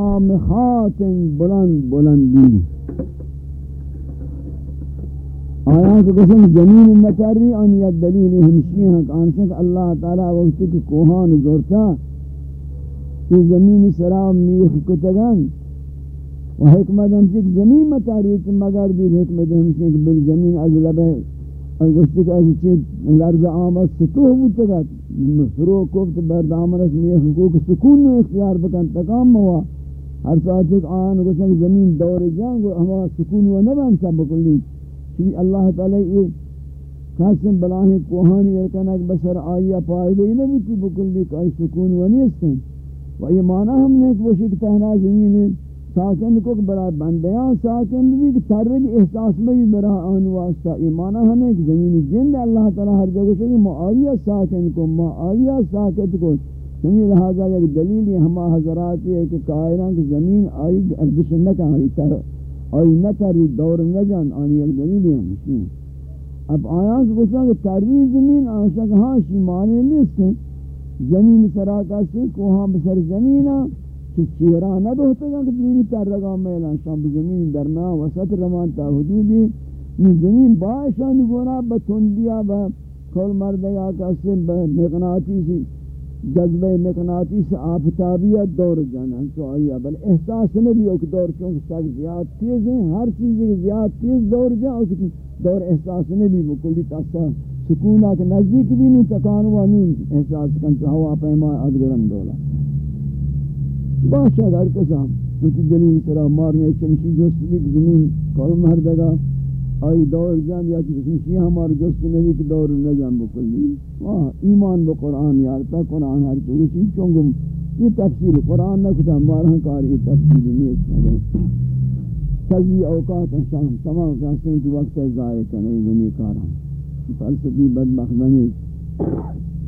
شامخات بلند بلندی. آیا کہ قسم زمین نتری ان یا دلیل ہمشی ہیں کہ آنشک اللہ تعالی وقتی کہ کوہان زورتا کہ زمین سرام میخ کتگن، و حکمت ہمشی کہ زمین متاری مگر بھی حکمت ہمشی کہ بل زمین از لبے از وقتی کہ از چیز لرز آمد سطوح بودتا فرو کفت بردامنش میخ حقوق سکون نو اختیار بکن، تکام موا. ہر ساتھ ایک آن گوشن زمین دور جانگ ہما سکون و نبان سا بکلی۔ کہ اللہ تعالی یہ قسم بلاہیں، کوہانی ارکنک بسر آئیا پائدے ہی نبیتی بکلی، کہ آئی سکون و نیستیں۔ و یہ معنی ہم نے کہ وہ شکتہنا زمین ساکن کو برا بندیاں ساکن بھی، کہ ترگ احساس میں بھی برا آن واسطہ۔ ایمانہ ہمیں کہ زمین جن اللہ تعالی ہر جگہ سے ما آئیا ساکن کو، ما آئیا ساکت کو۔ زمین لہذا یک دلیل ہما حضرات ہے کہ قائران کہ زمین آئی ارزش نہ کہ آئی تر، آئی نہ تری دور نہ جان، آنی یک دلیل ہے مسلم اب آیاں کہ کچھ کہ تری زمین آنشا کہ ہاں شیمانے نہیں سے زمین سراکہ سے کوہاں بسر زمین کہ چہرہ نہ بہتے گا کہ دینی تر رگا میلان شام زمین درمیان وسط رمان تا حدودی۔ یہ زمین باشان گونا بتندیا با کل مردگا کسی مقناطی سی جذبہ مقناطی سے آفتابیت دور جانا تو آئیہ بل احساس نبی اوک دور، چونکہ سک زیاد تیز ہیں، ہر چیز زیاد تیز دور جا، اوک دور احساس نبی بکلی تاسا سکونہ کے نزدیک بھی نہیں تکانوا نہیں احساس کن تو ہوا پیما ادگرم دولا. باشد، ہر کسا کچھ دلیل سرا مارنے، چنشی جوست بھی زمین کل مردگا آئی دور جان یا کہ چنشی ہمارے جوست نبی کی دور نہ جان بکلی واہ ایمان با قرآن یارتا قرآن ہر چوشی چونگم یہ تفسیر قرآن نہ کتا ہمارا کاری تفسیر نہیں اس میں اوقات شام تمام کہتے ہیں وقت ضائع کرنے بنی کارا فلسفی بدبخت بنی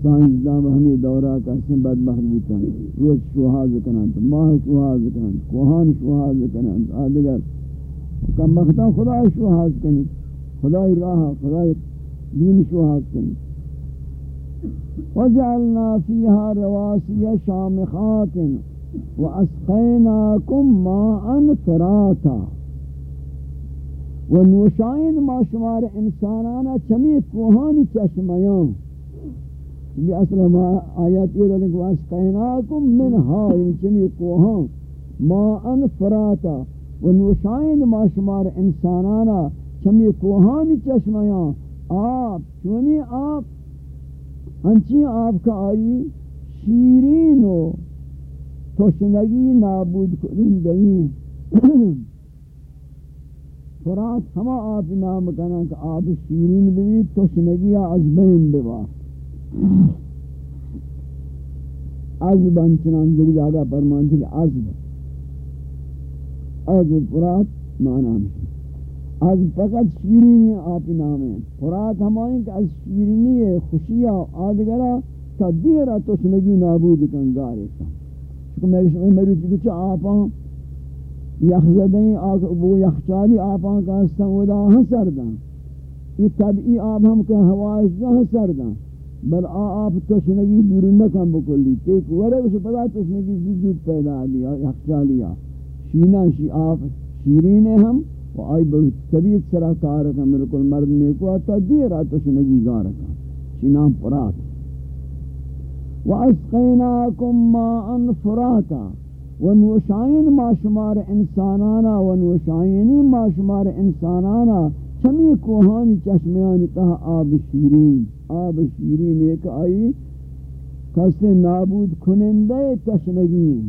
سائنس دام ہمیں دورہ کا سن بدبخت بوتا روز شوہاز کنن ماہ شوہاز کنن کوہان شوہاز کنن آدگر کم بختا خدا شوہاز کنی خدای راہ خدای دین شوہاز کنی وجعلنا فيها رواسي شامخات وأسقيناكم ماء فراتا. ونوشائن ما شمار انسانانا چمی کوہانی چشمیان. یہ اصل ما آیات یہ رہنے کو اسقیناکم منہا یعنی چمی کوہاں ما ان فراتا. و نوشائن ما شمار انسانانا چمی کوہانی چشمیاں آپ، چونی آپ ہنچی آپ کا آئی شیرین و توشنگی نابود کرندگی فرات ہما آپ نام کنا کہ آپ شیرین بھی توشنگی از بین ببا عزب انچنان جڑی جاگہ فرمان تھی کہ عزب عزب فرات معنی ہمشی عزب فقط شیرینی آپ نام ہے فرات ہمائیں کہ از شیرینی خوشیہ آدگرہ تا دیرہ تسنگی نابود کن گارے کن چکہ میں کہا میری چکہ آپاں یخزدیں آگ وہ یخچالی آپاں کا سودا ہاں سردان یہ طبعی آب ہم کہ ہوائش جہاں سردان بل آ آپ تشنگی دور نکم بکلی. تیک ورے اسے پتا تشنگی زود پیدا لیا یخچا لیا شینا شی آپ شیرین ہم و آئی بہت طبیعت سرا کارکا ملکل مرد نیکو آتا دیر آتا تشنگی گارکا شینا پرات و اسقیناکم ماء فراتا و نوشائن ما شمار انسانانا و نوشائنی ما شمار انسانانا چمی کوہانی چشمیانی تہا آب شیرین آب شیرین ایک آئی کس نابود کنندے تشنگی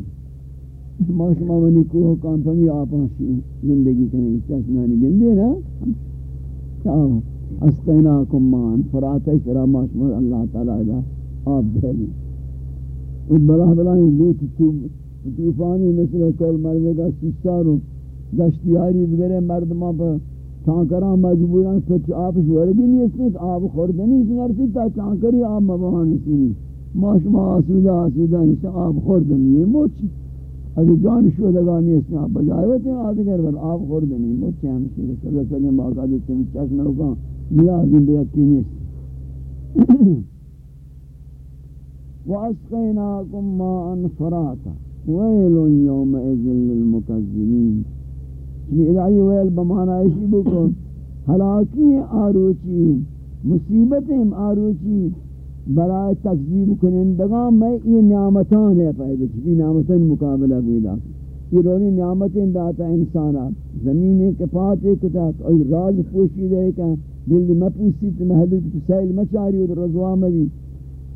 ما شما منی کوہ کام پمی آپ آپا زندگی کنگی چشمیانی گندے نا؟ استیناکم مان فراتی سرا ما شما اللہ تعالی دا آب دے گی بلا بلا لوت توفانی مثل کل مردے گا سستاروں دشتیاری بگرے مردمان پر تانکران مجبوران سچ آب شورگی نیست نیست، آب خوردنی اس سنرسی تا تانکری آب مباہانی سینی۔ ما شما آسودا آسودا نیست، آب خوردنی ہے موچی اگر جان شودگا نیست آب بجائے ہوتے ہیں آدھگر بر آب خوردنی موچی ہم سیدھے صلی اللہ وسلم باقا دیتے ہیں چشم روکا نیازی بیکی نیست. وَأَسْقَيْنَاكُمْ مَاءً فَرَاتًا. یوم ایزن للمکذبین. چمی ادعی ویل بمانا ایشی بکن؟ حلاکی آروچی مصیبتیں آروچی. برای تکذیب کنندگان میں یہ نعمتان ہے پہلے چمی نعمتان مقابلہ کوئی دا یہ رونی نعمتیں داتا انسانا زمین کے پاتے کتا اور راز پوشی دے کہ دل مپوسی تو محدود سیل مچاری اور رضوان میں بھی۔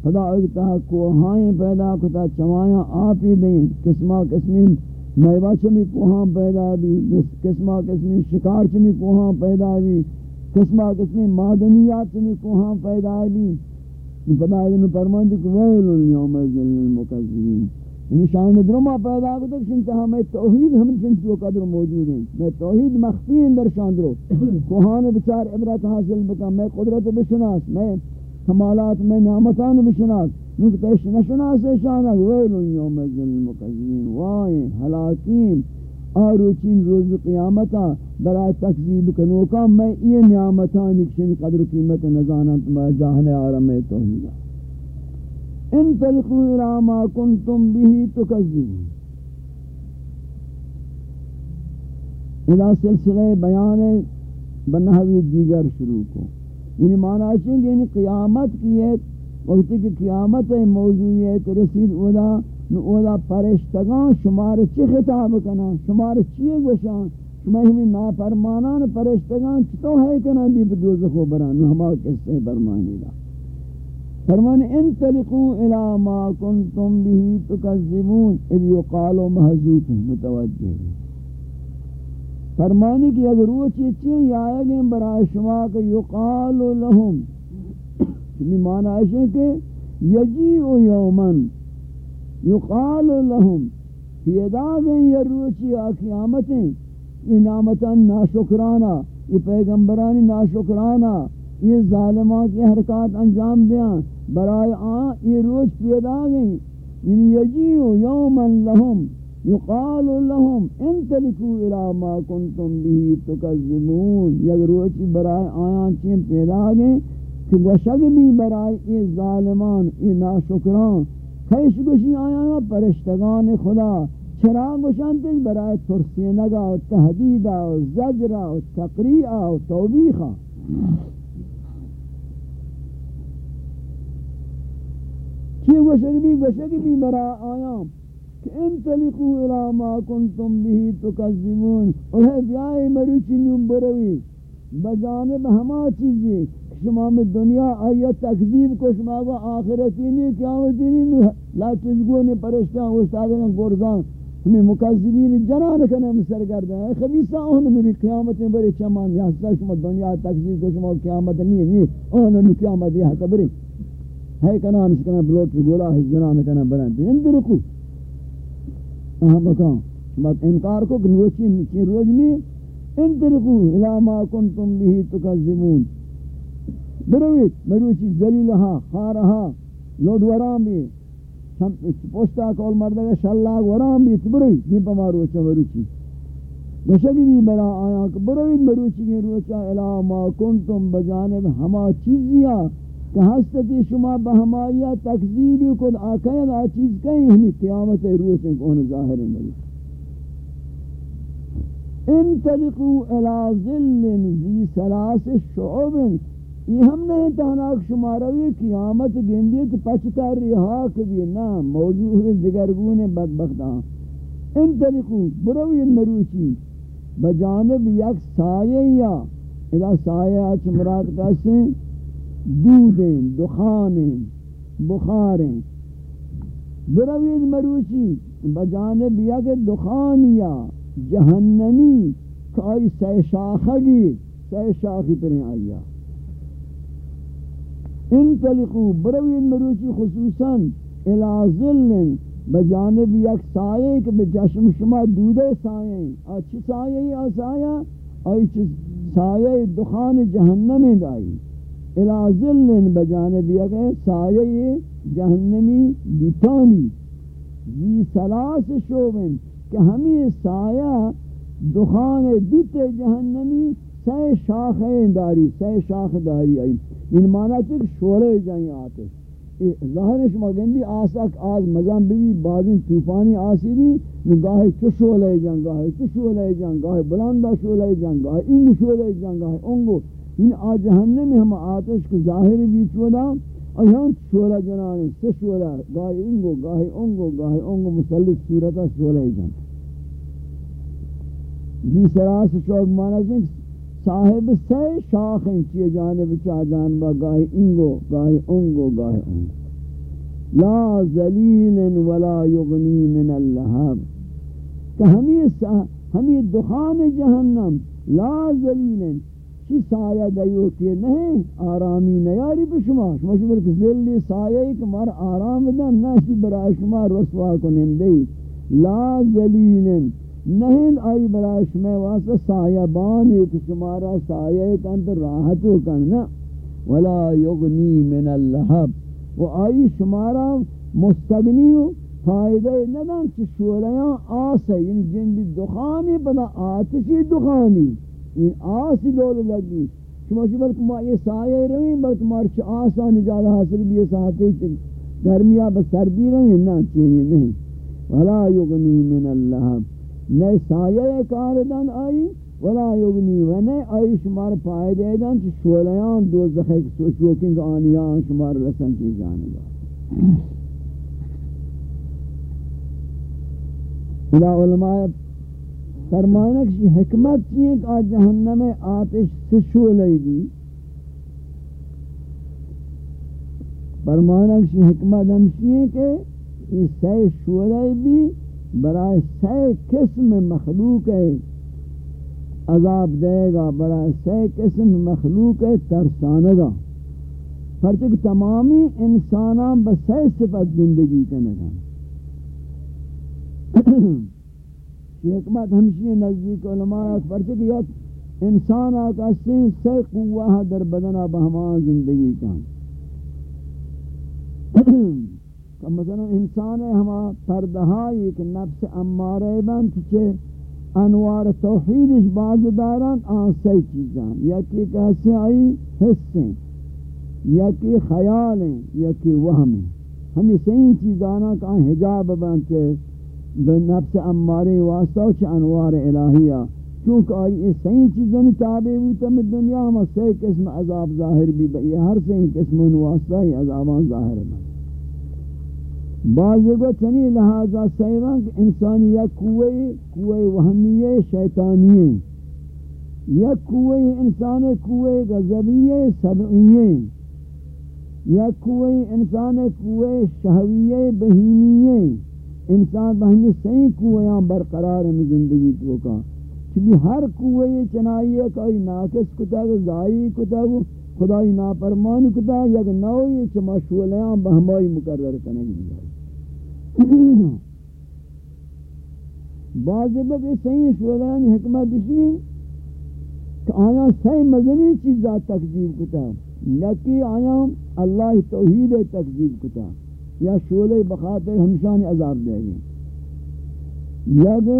خدا اگتا کوہائیں پیدا کتا چوایاں آپ ہی دیں۔ قسمہ قسمی میوہ چمی کوہاں پیدا بھی۔ قسمہ قسمی شکار چمی کوہاں پیدا بھی۔ قسمہ قسمی معدنیات چمی کوہاں پیدا بھی۔ خدا اگتا یعنی فرمان دیکھ ویل اليوم ذل المکذبین. یعنی شان درما پیدا کو تو شنتا ہمیں توحید ہم چنتو قدر موجود ہیں میں توحید مخفی اندر شان درو. کوہان بچار عبرت حاصل بکا میں قدرت بشناس میں کمالات میں نعمتان بشناس. نکتہ نشناس شانہ ویل یوم ذل المکذبین. وائیں حلاکیم آروچین روز قیامتا برای تکذیب کنوکا میں یہ نعمتان اکشن قدر قیمت نزانت میں جاہنے آرم توحیدہ ان تلقوا الى ما كنتم به تكذبون اذا سلسلہ بیان بنحوی دیگر شروع کو. یعنی معنی ہے کہ یعنی قیامت کی ہے وقت کی قیامت موضوعیت رسید، اولا اولا پرشتگان شمار چی خطاب کنا شمار چی گوشان؟ شما ہمیں نافرمانان پرشتگان چطو ہے کنا دی بدوزخو بران نو ہما کسے برمانی دا فرمان انطلقوا الى ما كنتم به تكذبون اذ يقالوا محذوف متوجہ فرمانی کہ اگر وہ چیزیں یا گئے برای شما کہ یقال لهم. یہ معنی ہے کہ یجیء یوما یقال لهم پیدا دیں یہ روچی قیامتیں یہ نعمتان ناشکرانہ، یہ پیغمبرانی ناشکرانہ، یہ ظالمان کی حرکات انجام دیاں برای آن یہ روز پیدا گئی یعنی یجیو یوما لهم، یقال لهم، انتلکو الى ما کنتم به تکذبون۔ یک روچی برای آیان چین پیدا گئی کہ گوشگ بھی برای یہ ظالمان، یہ ناشکران خیش گوشی آیانا پرشتگان خدا چرا گوشانتے برای ترسینگا و تحدیدہ و زجرہ و تقریعہ و توبیخہ۔ چی وشک بھی وشک بھی برا آیام کہ انتلقوا الى ما کنتم به تکذبون۔ اور بیائی مروچی نوم بروی۔ بجانب ہما چیزی شما میں دنیا آیا تکذیب کو شما کو آخرتی نہیں قیامتی نہیں لا تجگو نے پرشتان، استادان گورزان ہمیں مکذبین جنان کنے کنم سرگردہ ہے خبیصہ اون نوری قیامت میں بری چمان. یا یہاں شما دنیا تکذیب کو شما قیامت نہیں نہیں اون نوری قیامت یا یہاں بری. ہے کنا نس کنا بلوٹ گولا ہے جنان کنا برن. اندر کو اہم مکان. بات انکار کو گنوچی نیچے روز میں اندر کو الى ما کنتم به تکذبون. برویت مروچی ذلیلہا خارہا لوڈ ورام بھی پوشتا کول مردگا شلاغ ورام بھی تبروی دی پا مروچا مروچی. بشکی بھی برا آیا کہ برویت مروچی کی روچا. الى ما کنتم بجانب ہما چیزیاں کہ ہستی شما بہمائیہ تکذیب کن. آکین آ چیز کہیں ہمیں قیامت روح کون ظاہر ملی انتلقوا الى ظل ذی سلاس شعب. یہ ہم نے تہناک شماروی قیامت گندیت پچتا ریحاک بھی نا، موجود دگرگون بدبختان انتلقوا بروی مروچی۔ بجانب یک سایہ یا، اذا سایہ چمرات کہتے ہیں دودیں، دخانیں، بخاریں۔ بروید مروچی۔ بجانب یک دخانیا جہنمی، کائی سی شاخگی سی شاخی پریں آیا انطلقو بروید مروچی خصوصا الى بجانب یک سائے کہ بجشم شما دودے سائیں اچھی سائے یا سایہ اچھی سائے دخان جہنم دائی الى ظل بجانب یک سایه جہنمی دوتانی. زی سلاس شوبن کہ ہمیں سایہ دخان دوت جہنمی سی شاخ داری سی شاخ داری آئی ان معنی چک شورے جائیں آتے ظاہر شما گندی آسک آز مزم بھی بعضی طوفانی آسی بھی گاہی چشو لے جان گاہی چشو لے جان گاہی بلندہ شو لے جان گاہی انگو شو لے جان گاہی انگو ان آ جہنم میں ہم آتش کو ظاہر بھی چودا اور یہاں شولا جنانی سے شولا گاہی انگو گاہی انگو گاہی انگو مسلط صورتا شولا جان دی سراس شوق مانا جنگ صاحب سے شاخ ہیں چیئے جانب چاہ جانبا گاہی انگو گاہی انگو گاہی انگو۔ لا ذلیل ولا یغنی من اللہب۔ کہ ہمیں ہمیں دخان جہنم لا ذلیل چی سایہ دیو کہ نہیں، آرامی نیاری پہ شما۔ شما شما کہ ذلی سایہ ایک مار آرام دن نشی برای شما رسوا کنندی لا ذلیل نہیں آئی براش میں واسطہ سایہ بان ایک شمارا سایہ کن راحتو کن نا۔ ولا یغنی من اللہب و آئی شمارا مستغنیو فائدہ ندن چی شولیاں آسے یعنی جن دخانی، بنا آتشی دخانی۔ این آسی دول لگی۔ شما شما بلکہ ما یہ سایہ روین بلکہ مارچ آسا نجات حاصل بھی ساتھی گرمیا بسردی روین نا چیزی نہیں۔ ولا یغنی من اللہب نئے سایہ کاردن آئی ولا یغنی و نئے آئی شمار فائدہ دن چی شولیان دوزخ ایک سوچوکنگ آنیان شمار رسن کی جانبا الہ علماء فرمانا کہ حکمت چیئے کہ آج جہنم آتش سے شولے بھی فرمانا کہ حکمت ہمشی ہے کہ یہ سی شولے بھی برای سی قسم مخلوق ہے، عذاب دے گا برای سی قسم مخلوق ہے، ترسانے ترسانگا پرچک تمامی انسانان بسی صفت زندگی کرنے گا حکمت ہمشی نزدیک علماء پرچک یک انسان آکا سین سی قوہ در بدن بہمان زندگی کا کہ مثلا انسان ہے، ہما پردہائی ایک نفس امارے بند چھے انوار توحیدش باز داران آن سی چیزاں یکی کہتے آئی حصیں، یکی خیالیں یکی وہمیں ہمیں صحیح چیزانا کہ آن حجاب بنتے نفس امارے واسطہ چھ انوار الہیہ۔ چونکہ آئی اس صحیح چیزیں تابع ہوتا میں دنیا ہم صحیح قسم عذاب ظاہر بھی بئی ہر صحیح قسم واسطہ ہی عذابان ظاہر بنا بعض کو چنی لہذا سیوان کہ انسانی یا کوئی کوئی وہمیہ شیطانیہ یا کوئی انسان کوئی غزبیہ سبعیہ یا کوئی انسان کوئی شہویہ بہیمیہ انسان بہنی صحیح کوئیاں برقرار میں زندگی تو کا. چلی ہر کوئی چنائیے کوئی ناکس کتا گا زائی کتا گا خدای ناپرمانی کتا، یک نوی چما شولیاں بہمائی مقرر کرنے گی بعض بگی صحیح شورانی حکمت دشی کہ آیا صحیح مدنی چیزا تکذیب کتا لیکی آیا اللہ توحید تکذیب کتا، یا شولے بخاطر ہمشان عذاب دے گئے یا کہ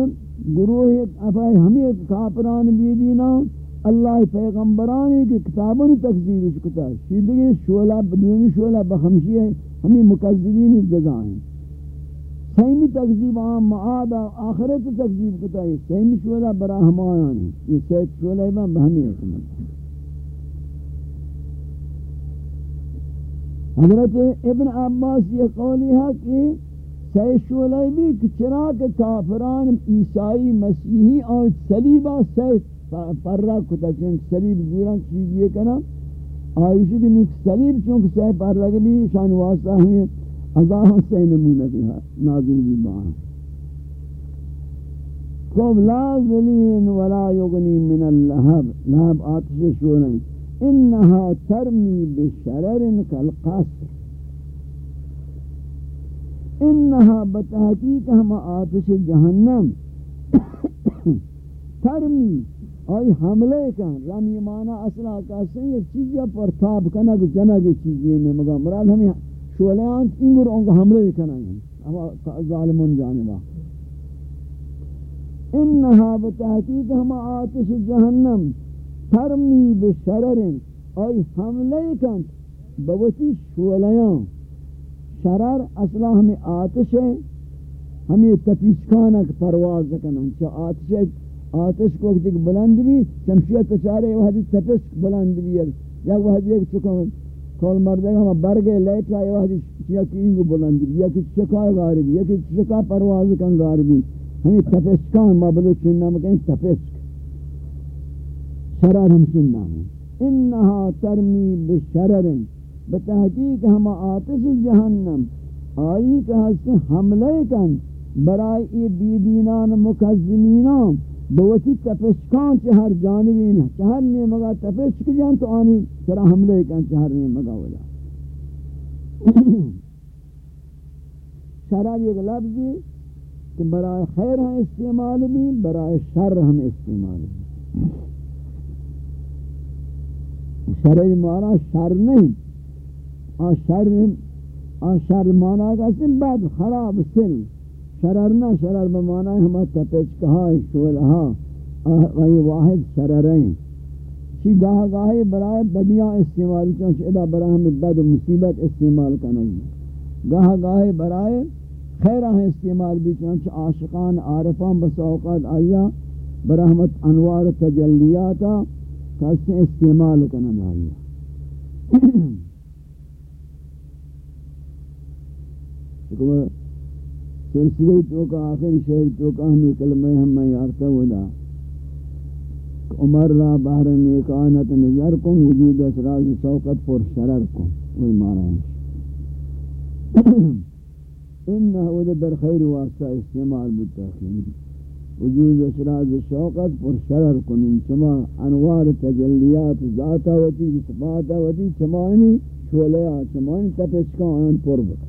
گروہ افائی ہمیں کافران بیدینا اللہ پیغمبرانی کی کتابوں تکذیب کتا، شیدگی شولہ بدونی شولہ بخمشی ہے، ہمیں مکذبین جزائیں سیمی تکذیب آم معاد آخرت تکذیب کتا ہے. سیمی شولا برا ہمایانی یہ سید شولا ہے بہمی حکمت حضرت ابن عباس یہ قولی ہے کہ سید شولا بھی کہ چراک کافران عیسائی مسیحی اور سلیبہ سید پر رہا کتا چونکہ سلیب دوران چیز یہ کنا، آئیشی کہ سلیب چونکہ سید پر رہا بھی شان واسطہ ہوئے. عذاب سے نمونہ بھی نازل بھی بہاں قوم لا ذلین ولا یغنی من اللہب۔ لہب آتش شورن انہا ترمی بشرر کالقصر۔ انہا بتحقیق ہم آتش جہنم۔ ترمی، آئی حملے کن۔ رمی مانا اصلا کہتے ہیں ایک چیز یا پرتاب کنگ جنگ چیزیں میں مگا مراد ہمیں شولیان انگر انگو حملے کنن. اما ظالمون جانبا. انہا بتحقیق ہم آتش جہنم ترمی بشررن آئی حملے کن. بوتی شولیان شرر اصلا ہمیں آتش. ہے ہمیں تپیچکانک پرواز کنن. چا آتش ہے آتش کو ایک بلند بھی چمشیت تچارے وحدی تپش بلند بھی یا وحدی ایک چکم کول مردے ہم برگے لیٹ آئے وحدی چیا کینگو بلند یا کچھ چکا غار بھی یا کچھ چکا پرواز کن غار بھی ہمیں تپشکان مبلو چننا مکہیں تپشک شرر ہم چننا ہے انہا ترمی بشررن. بتحقیق ہم آتش جہنم. آئی کہ ہستے حملے کن. برای ای بیدینان مکذمینان بوتی تپشکان چہر جانبین ہے چہر نے مگا تپشک جان تو آنی سرا حملے کن چہر نے مگا وجہ شرر ایک لفظی کہ برای خیر ہم استعمال بھی برای شر ہم استعمال بھی شرعی مانا شر نہیں آ شر آ شر مانا کا بد خراب سن. شرر نہ شرر بمانا ہے ہمیں تپچ کہا شولہا وہی واحد شررین. چی گاہ گاہی برائے بدیاں استعمال چونچہ ادا برای ہمیں بد مصیبت استعمال کرنگی گاہ گاہی برائے خیرہ استعمال بھی چونچہ عاشقان، عارفان بس اوقات آیا برحمت انوار تجلیاتا کسی استعمال کرنا آیا. سلسلے تو کا آخر شہر تو کا ہمیں کلمہ ہم میں یارتا ہودا۔ عمر را بہر نیکانت نظر کن وجود اسراز سوقت پر شرر کن۔ وہی مارا ہے۔ انہا ودہ در خیر واسطہ استعمال بتاخیر وجود اسراز شوقت پر شرر کن۔ چما انوار تجلیات ذاتا وتی صفاتا وتی چمانی شولیا چمانی تپسکا آن پر بکن۔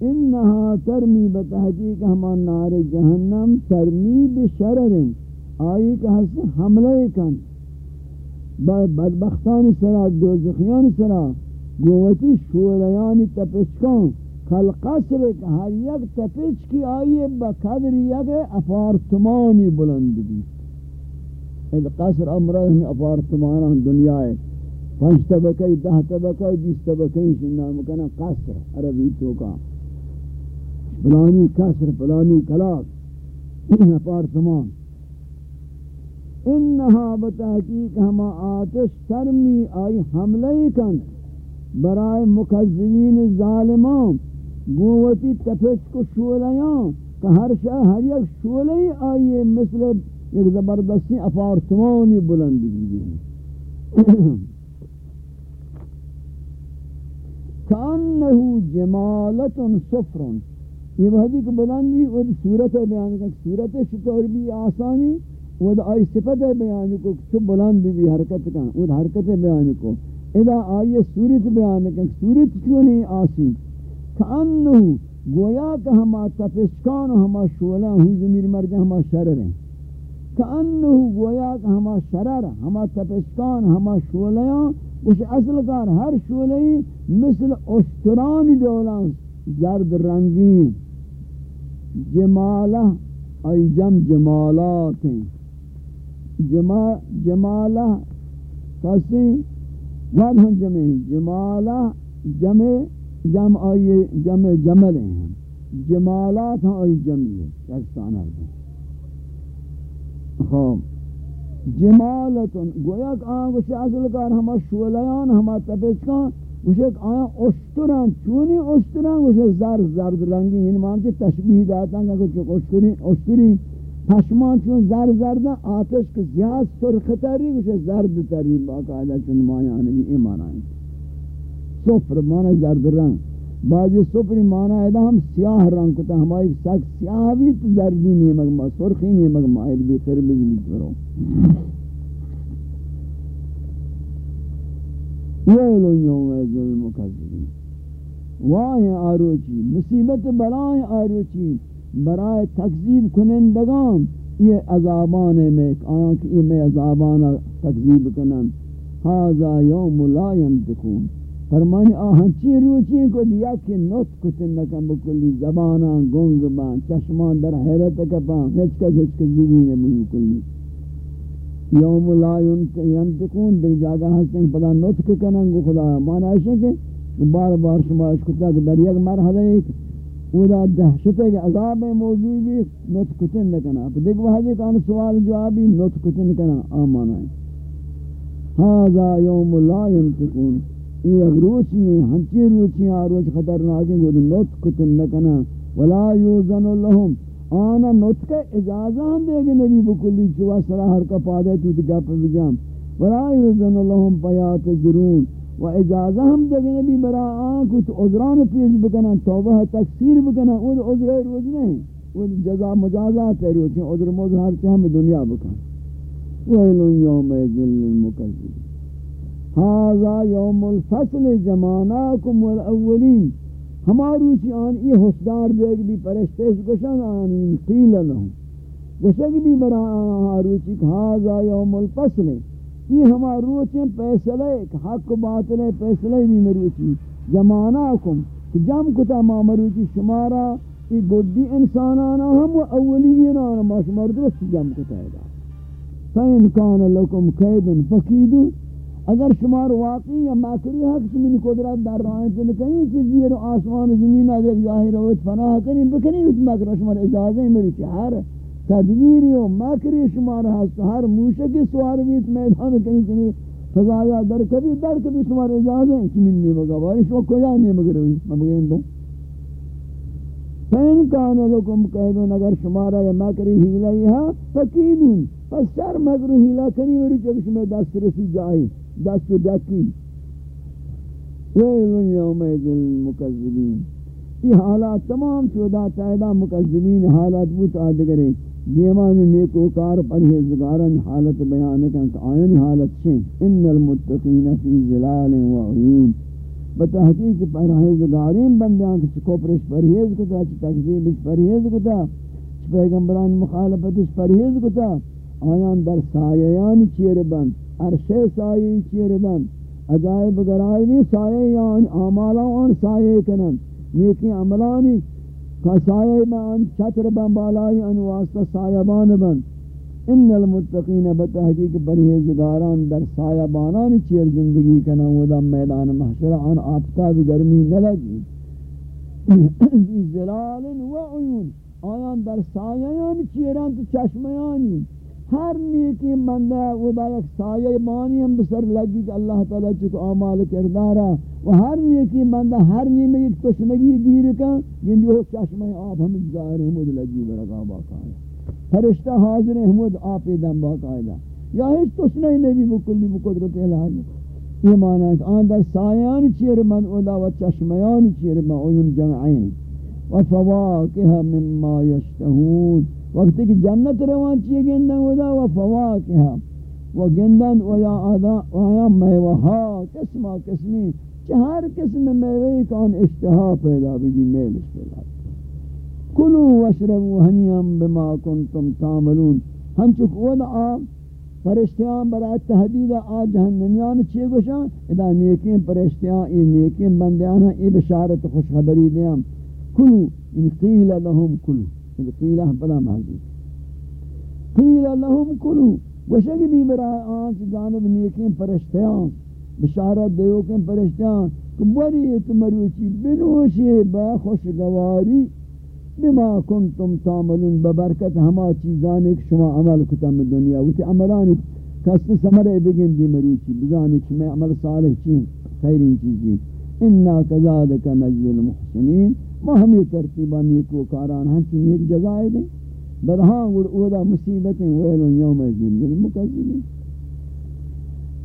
انہا ترمی بتحقیق ہمان نار جہنم ترمی بشرر آئی کہ حس حملے کن۔ بدبختان سرا، دوزخیان سرا۔ گوتی شوریانی تپشکان کل قصر کہ ہر یک تپش کی آئی بقدر یک اپارتمانی بلند بھی اید قصر امرہ ہمیں اپارتمانان دنیا ہے۔ پنج طبقہ، دہ طبقہ، بیس طبقہ ہی شنہ مکنا قصر، عربی تو کا۔ فلانی کسر، فلانی کلاس اپارتمان انہا بتحقیق ہما آتش ترمی آئی حملے کن برائے مکذبین ظالمان گوتی تپچ کو شولیاں کہ ہر شاہ ہر یک شولی آئیے مثل ایک زبردستی اپارتمانی بلندی بھی کانہو جمالت صفرن۔ یہ وحدی کو بلندی وہ صورت ہے بیان کا صورت شطور بھی آسانی، وہ آئی صفت ہے بیان کو چھو بلند بھی حرکت کا، وہ حرکت ہے بیان کو۔ ادا آئی صورت بیان کا صورت کیوں نہیں آسی کانہو، گویا کہ ہما تفسکان ہما شولا ہوں زمیر مرجع ہما شرر ہیں۔ کانہو، گویا کہ ہما شرر، ہما تفسکان، ہما شولیاں کچھ اصل کار ہر شولی مثل اشترانی دولان، زرد رنگین۔ جمالہ، ای جم جمالات ہیں۔ جمالہ، کسی ود ہم جمع جمالہ، جمع جم آئی جمع، جمل ہیں۔ جمالات ہاں ہیں آئی جمعی ہے پاکستان ہے؟ خوب جمالتن، گویا کہ آنگو سے اصل کار ہما شولیان ہما تپسکان وش ایک آیا اشتران چونی اشتران؟ وش زرد زرد رنگی یعنی مانچہ تشبیح داتا کہ کچھ اشتری اشتری. پشمان چون زرد زرد آتش کے زیاد سرخ تری وش زرد تری. باقاعدہ چون مایان بھی ایمان آئیں صفر مانا زرد رنگ. بعضی صفری مانا ہے ہم سیاہ رنگ کتا. ہماری سک سیاہ بھی تو زردی نہیں مگمہ سرخی نہیں مگمہ ایل بھی خیر بزنی کرو ویل یوم المکذبین وای آروچی مصیبت برای آروچی برای تکذیب کنندگان یہ عذابان میں آیا کہ یہ میں عذابان تکذیب کنن هذا یوم لا ينتقون فرمانی آہن چی روچی کو دیا کہ نطق کتن نکن بکلی زبانا گنگ بان چشمان در حیرت کپان ہچ کس ہچ کس دیگی نبی بکلی یوم لا ینتقون، در جاگہ ہستیں پدا نطق کنن گو خدا مانا ہے کہ بار بار شما اس کتا کہ در یک مرحلہ ایک اودا دہشت ہے کہ عذاب موضوع بھی نطق کتن نکنا پھر دیکھ وحاجی کان سوال جوابی نطق کتن نکنا آمانا ہے۔ هذا یوم لا ینتقون۔ یہ روچی ہیں، ہنچی روچی ہیں، آروچ خطرناک ہیں گو نطق کتن نکنا ولا یوزن لهم آنا نطق اجازہ ہم دے گے نبی بکلی چوا سراہر کا پادے تو دکا پر بجام. ولا یوزن لهم پیات ضرون و اجازہ ہم دے گے نبی برا آن کچھ عذران پیش بکنا توبہ تکثیر بکنا اون عذر روز نہیں. اون جزا مجازات ہے روز عذر موز ہر سے ہم دنیا بکنا ویل یوم ذل المکذب هذا يوم الفصل جمعناكم والاولین ہماروچی آن ای حسدار دیکھ بھی پرشتے اس گوشن آنین قیل لہم۔ گوشن بھی برا آن آنہاروچی ہاذا یوم الفصل۔ ای ہماروچی پیسلے حق باطل پیسلے بھی مروچی جماناکم کہ جم کتا ما مروچی شمارا ای گدی انسانانا ہم و اولینا ما شمار درست جم کتا ہے۔ فَإِنْ كَانَ لَكُمْ كَيْدٌ فَكِيدُ اگر شمار واقعی یا ماکری حق من قدرت در رائن تو نکنی چیز زیر آسمان زمین آدھر ظاہر ہوت فناہ کنی، بکنی اس ماکر شمار اجازہ میری چی ہر تدبیری و ماکری شمار حق ہر موشک سوار بیت میدان کنی کنی فضایا در کبھی در کبھی شمار اجازہ ہیں چی من نہیں مگا باری شما کجا نہیں مگر ہوئی مبگین دوں فین کان لکم قیدون، اگر شمارا یا مکری ہیلا یہاں فکیدون. پس سر مکر ہیلا کنی وری میں دست رسی جائی دست ڈکی ویل یومئذ المکذبین یہ حالات تمام چودہ تعدہ مکذبین حالات بوت آدگرے دیمان نیکو کار پرہیزگارن حالت بیان کن کہ آئین حالت چھیں ان المتقین فی ظلال و عیون. بتحقیق پرہیزگارین بندیاں کہ چکو پرش پرہیز کتا چی تکذیب پرہیز کتا چی پیغمبران مخالفتش پرہیز کتا، آیان در ساییان چیر بند. عرشے سائی چیر بند عجائب گرائی بھی سائے یان آمالا آن سائے کنن. نیکی عملانی کا سائے بان چتر بن بالائی ان واسطہ سائے بان بند ان المتقین بتحقیق پرہیزگاران در سایہ بانان چیر زندگی کنن ودا میدان محشر آن آفتاب گرمی نلگی. زلال و عیون. آیان در سایہ چیران تو چشمیانی ہر نیکی مندہ ودا یک سایہ مانی ہم بسر لگی کہ اللہ تعالیٰ چکو آمال کردارا۔ و ہر نیکی مندہ، ہر نیمی ایک تشنگی گیر کا جن جو چشمہ آپ ہم ظاہر حمود لگی برقا باقایا فرشتہ حاضر حمود آپ دم باقایا یا ہیچ تشنگی نبی بکلی بقدرت الہی۔ یہ معنی ہے کہ آن در سایان چیر من اودا و چشمیان چیر من عیون جمعین۔ و فواقہ مما یشتہون۔ وقتی کہ جنت روان چیئے گندن ودا و فواکہا و گندن و یا آدھا و یا میوہا قسمہ قسمی چہر قسم میوہی کان اشتہا پیدا بھی میل اشتہا کلو وشربو حنیم بما کنتم تعملون. ہم چک ودا آب برای تحدید آ جہنمیان چیئے گوشا ادا نیکین پرشتیان ای نیکین بندیان ہیں ای بشارت خوشخبری دیاں کلو ان قیل لهم کلو. قیلہ بلا محضی۔ قیل لهم کلو وشک بھی برای آن کی جانب نیکیں پرشتیان بشارت دیو کے پرشتیان کہ بری تمروچی بنوشی با خوشگواری، بما کنتم تعملون ببرکت ہما چیزان ایک شما عمل کتم دنیا وتی عملانی کست سمرے بگن دی مروچی، بزانی کہ میں عمل صالح چین خیرین چیزی انا کذالک نجل المحسنین۔ ما ہمیں ترتیبہ نیکو کاران ہم چنی ایک جزائے دیں بدہاں گوڑ اودا مصیبتیں ویل یوم ذل المکذبین یعنی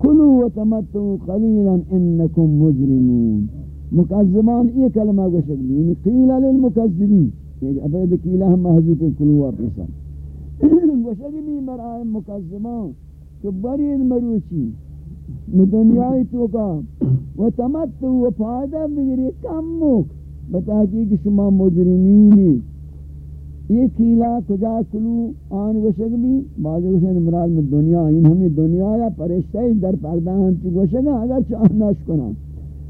کلو و تمتو قلیلا انکم مجرمون. مکذبان یہ کلمہ گوشک دی یعنی قیل للمکذبین. ایک ابید قیلہ ہم محضوب کلو واپسا گوشک بھی مرائے مکذبان کہ برید مروچی. دنیای تو کا و تمتو و فائدہ بگری کم موک بتحقیق شما مجرمینی یہ کیلا کجا کلو آن وشگ بھی بعض وشگ مراد میں دنیا. ان ہمیں دنیا یا پرشتہ در پردہ ہم چی وشگا اگر چاہ نش کنا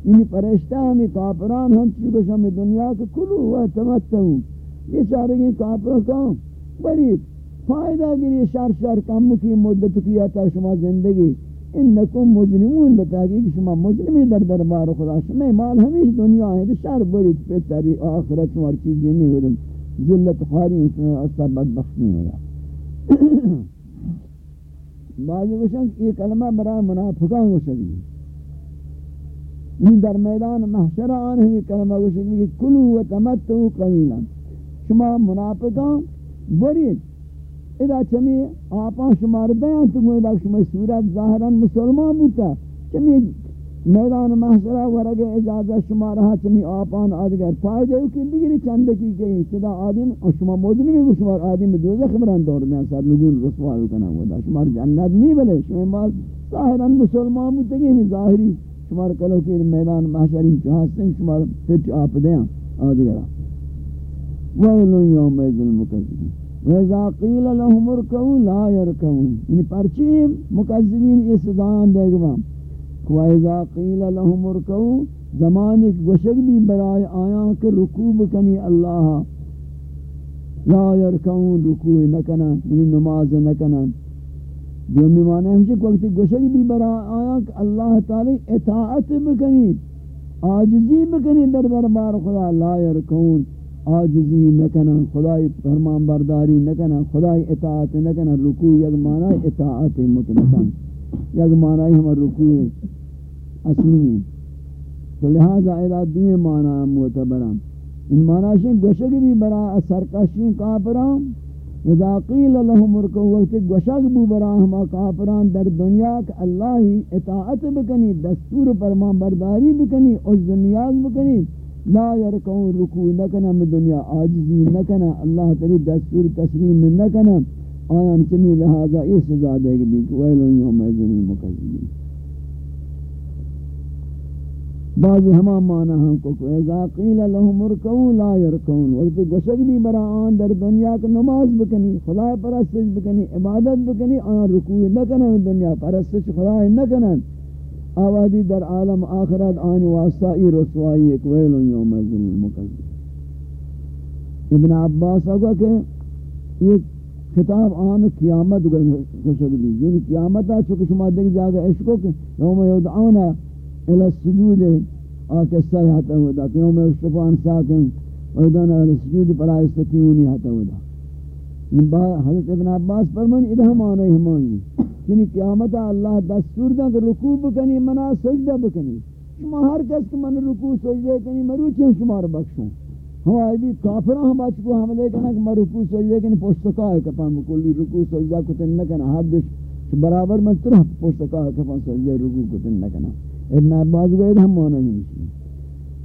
انہی پرشتہ ہمیں کافران ہم چی وشگ میں دنیا کے کلو ہوا و تمتہو یہ چاہ رہی کافر کام. برید. فائدہ گری شر شر کم کی مدت کیا تا شما زندگی. انکم مجرمون بتاگی کہ شما مجرمی در دربار خدا شما مال ہمیش دنیا ہے شر برید پیتری آخرت شما چیزی نہیں ہو ذلت خاری اصلا بدبختی ہو بعضی گوشن یہ کلمہ برای منافقان گوشن این در میدان محشر آن ہمی کلمہ گوشن کہ کلو و تمتو قلیلا. شما منافقان برید. ادا چمی آپا شمار بیان تو گوئی لگ شما صورت ظاہران مسلمان بوتا چمی میدان محشرہ ورگ اجازہ شما رہا چمی آپان آدگر فائدہ ہو کہ بگری چند کی گئی چدا آدم شما موجود نہیں بھی شما آدم دوزخ بران دور دیں سر نزول رسوا ہو کنا ہوا شما جنت نہیں بلے، شما مال ظاہران مسلمان بوتا گئی ہمیں ظاہری شما کلو کہ میدان محشری چاہستیں شما پھر آپ دیں آدگرہ وَيْلٌ يَوْمَئِذٍ الْمُكَذِّبِينَ وَإِذَا قِيلَ لَهُمُ ارْكَعُوا لَا يَرْكَعُونَ یعنی پرچیم مکذبین اس دعان دے گا۔ وَإِذَا قِيلَ لَهُمْ لَهُمُ ارْكَعُوا زمانے گوشک بھی برائے آیاں کہ رکوع بکنی اللہ۔ لا يرکعون رکوع نکنا یعنی نماز نکنا جو معنی ہمشہ وقت گوشک بھی برائے آیاں کہ اللہ تعالی اطاعت بکنی آجزی بکنی در دربار خدا۔ لا يرکعون آجزی نکنا خدای فرمان برداری نکنا خدای اطاعت نکنا رکوع یک معنی اطاعت مطلقا. یک معنی ہم رکوع اصلی. تو لہذا ادا دوی معنی معتبرم. ان معنی شن گوشک بھی برا سرکشین کافران. اذا قیل لهم رکو وقت گوشک بو برا ہما کافران در دنیا کہ اللہ اطاعت بکنی، دستور فرمان برداری بکنی، عجز نیاز بکنی لا يركعون رکوع نکنا من دنیا عاجزی نکنا اللہ تعالی دستور تسلیم نکنا آیان چمی لہذا یہ سزا دے گی کہ ویل یوم اذن المکذبین بعضی ہما مانا ہم کو کہ اذا قیل لهم ارکعوا لا يركعون وقت گشک بھی برا آن در دنیا کا نماز بکنی خدا پرستش بکنی، عبادت بکنی، آن رکوع نکنا دنیا پرستش خدا نکنا آوادی در عالم آخرت آن واسطہ ای رسوائی ایک ویل یوم ذل المکذب ابن عباس اگا کہ یہ خطاب آن قیامت گشک دی یعنی قیامت آ چکے شما دیکھ جاگا عشقو کہ یوم یدعون الى السجود آکے سایحتا ہوا دا کہ یوم اشتفان ساکن، ویدان الى السجود پلا استتیونی حتا ہوا حضرت ابن عباس فرمان ادھا معنی ہمانی یعنی قیامت اللہ دستور دا کہ رکوع بکنی منا سجدہ بکنی۔ شما ہر کس کہ من رکوع سجدہ کنی مرو چھ شمار بخشوں۔ ہم آئی بھی کافران ہم بچ کو حملے کنا کہ من رکوع سجدہ کنی پوشتکا ہے کپان مکلی رکوع سجدہ کتن نکنا حد دش برابر من ترہ پوشتکا ہے کپان سجدہ رکوع کتن نکنا ابن عباس کو ادھا معنی ہمانی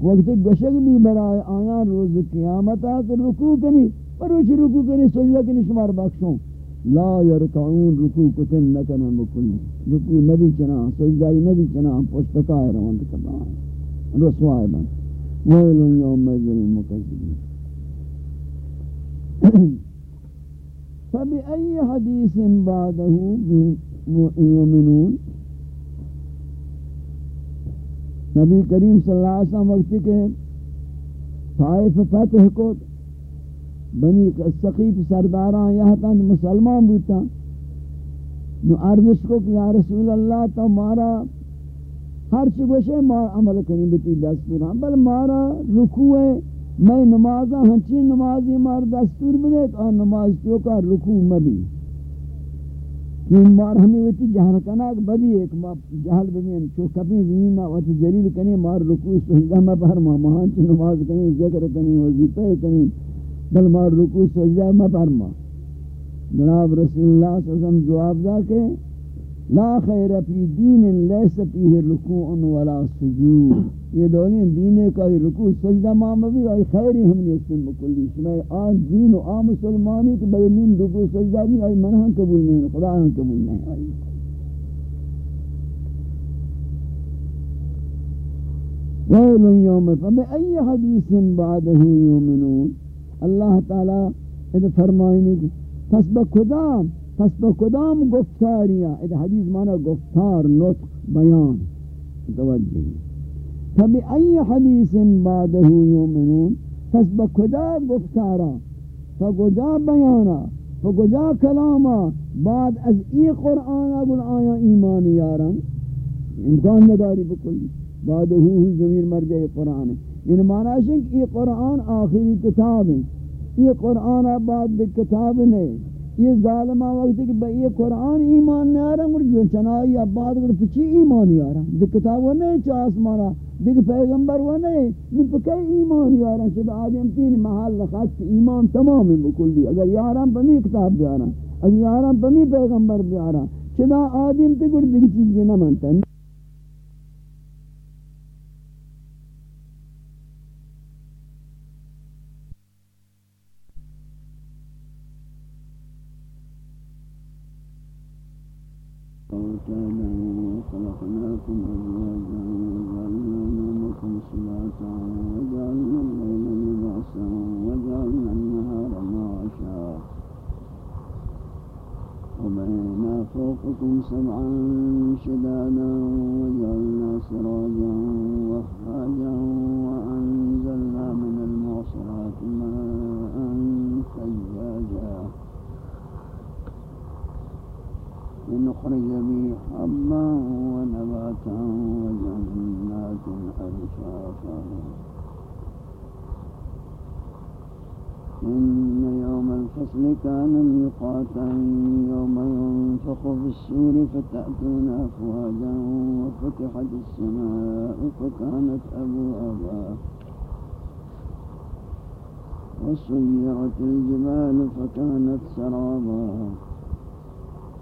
وقت گشک بھی برائے آیا روز قیامت آکر رکوع کنی۔ پر وہ رکوع کرنے سجدہ کرنے شمار بخشوں۔ لا یرکعون رکوع کتن نکنا مکلی رکوع نبی چنا، سجدہ نبی چنا پشتکائے روند کرنا رسوائے بان ویل یوم ذل المکذبین فبأي حديث بعده يؤمنون نبی کریم صلی اللہ علیہ وسلم وقت کے طائف فتح کو بنی سقیف سرداران یہاں تند مسلمان بوتا نو عرضش کو کہ یا رسول اللہ تو مارا ہر چگوشے مار عمل کنی بتی دستور بل مارا رکوع، میں نمازہ ہنچی نمازی مار دستور بنے کہ نماز تو کا رکوع مبی. این مار ہمیں وتی جہل کناک بدی ایک ما جہل بمین چو کبھی زمین نہ وت ذلیل کنی مار رکوع سجدہ میں پر مہمان نماز کنی، ذکر کنی وظیفہ کنی. بل مار رکو سجدہ ما فرما. جناب رسول اللہ صلی اللہ علیہ وسلم جواب دا کہ لا خیر فی دین لیس فیہ رکوع ولا سجود. یہ دونی دین کا رکوع سجدہ ما مبی اور خیری ہم نے اس میں بکلی. سمائے آن دین و آن مسلمانی کہ بل من رکوع سجدہ بھی آئی منہاں قبول نہیں، خدا ہاں قبول نہیں، آئی. وَيْلٌ يَوْمَ فَبِأَيِّ حَدِيثٍ بَعْدَهُ يُؤْمِنُونَ اللہ تعالی اد فرمائنی کہ پس با کدام پس با کدام گفتاریا اد حدیث معنی گفتار، نطق، بیان. توجہ فبی ای حدیث بعده یومنون پس با کدام گفتارا؟ فکجا بیانا؟ فکجا کلاما؟ بعد از ای قرآن اگل آیا ایمان یارم امکان نداری بکلی. بعد ہو ہی ضمیر مرجع قرآن. ہے ان معنی ہے کہ یہ قرآن آخری کتاب ہے یہ قرآن بعد کتاب نہیں یہ ظالمہ وقت کہ بھئی یہ قرآن ایمان نہیں آ رہا مجھے چنائی بعد گر پچھی ایمان نہیں آ رہا دیکھ کتاب وہ نہیں چاہ آسمانا. دیکھ پیغمبر وہ نہیں نہیں پکے ایمان نہیں آ رہا شد آدم تین محل لخط ایمان تمام بکل دی اگر یارم پمی کتاب بھی آ رہا اگر یارم پمی پیغمبر بھی آ رہا شد آدم تی گر دیکھ چیز بھی نہ منتا فوقكم سبعا شدادا السور فتأتون أفواجا وفتحت السماء فكانت أبوابا وسيرت الجبال فكانت سرابا.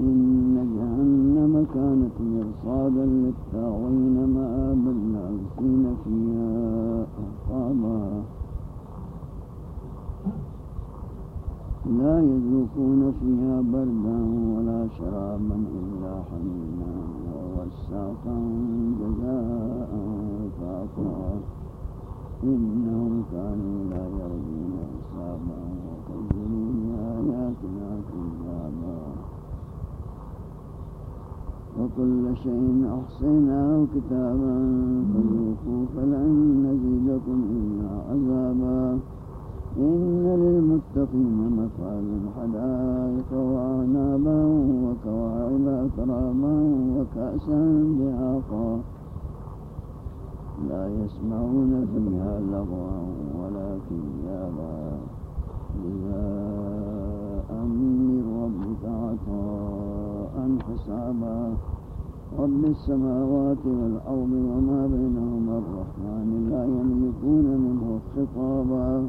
إن جهنم كانت مرصادا للطاغين مآبا لابسين فيها أحقابا. لا يذوقون فيها بردا ولا شرابا إلا حميما ووساقا جزاء وفاقا إنهم كانوا لا يرجون حسابا وكذبوا بآياتنا كذابا. وكل شيء أحصيناه كتابا فذوقوا فلن نزيدكم إلا عذابا. إن للمتقين مفعل حدائق وعنابا وكواعب أترابا وكأسا دعاقا لا يسمعون فيها لغوا ولا كذابا جزاء من ربك عطاء حسابا. رب السماوات والأرض وما بينهما الرحمن لا يملكون منه خطابا.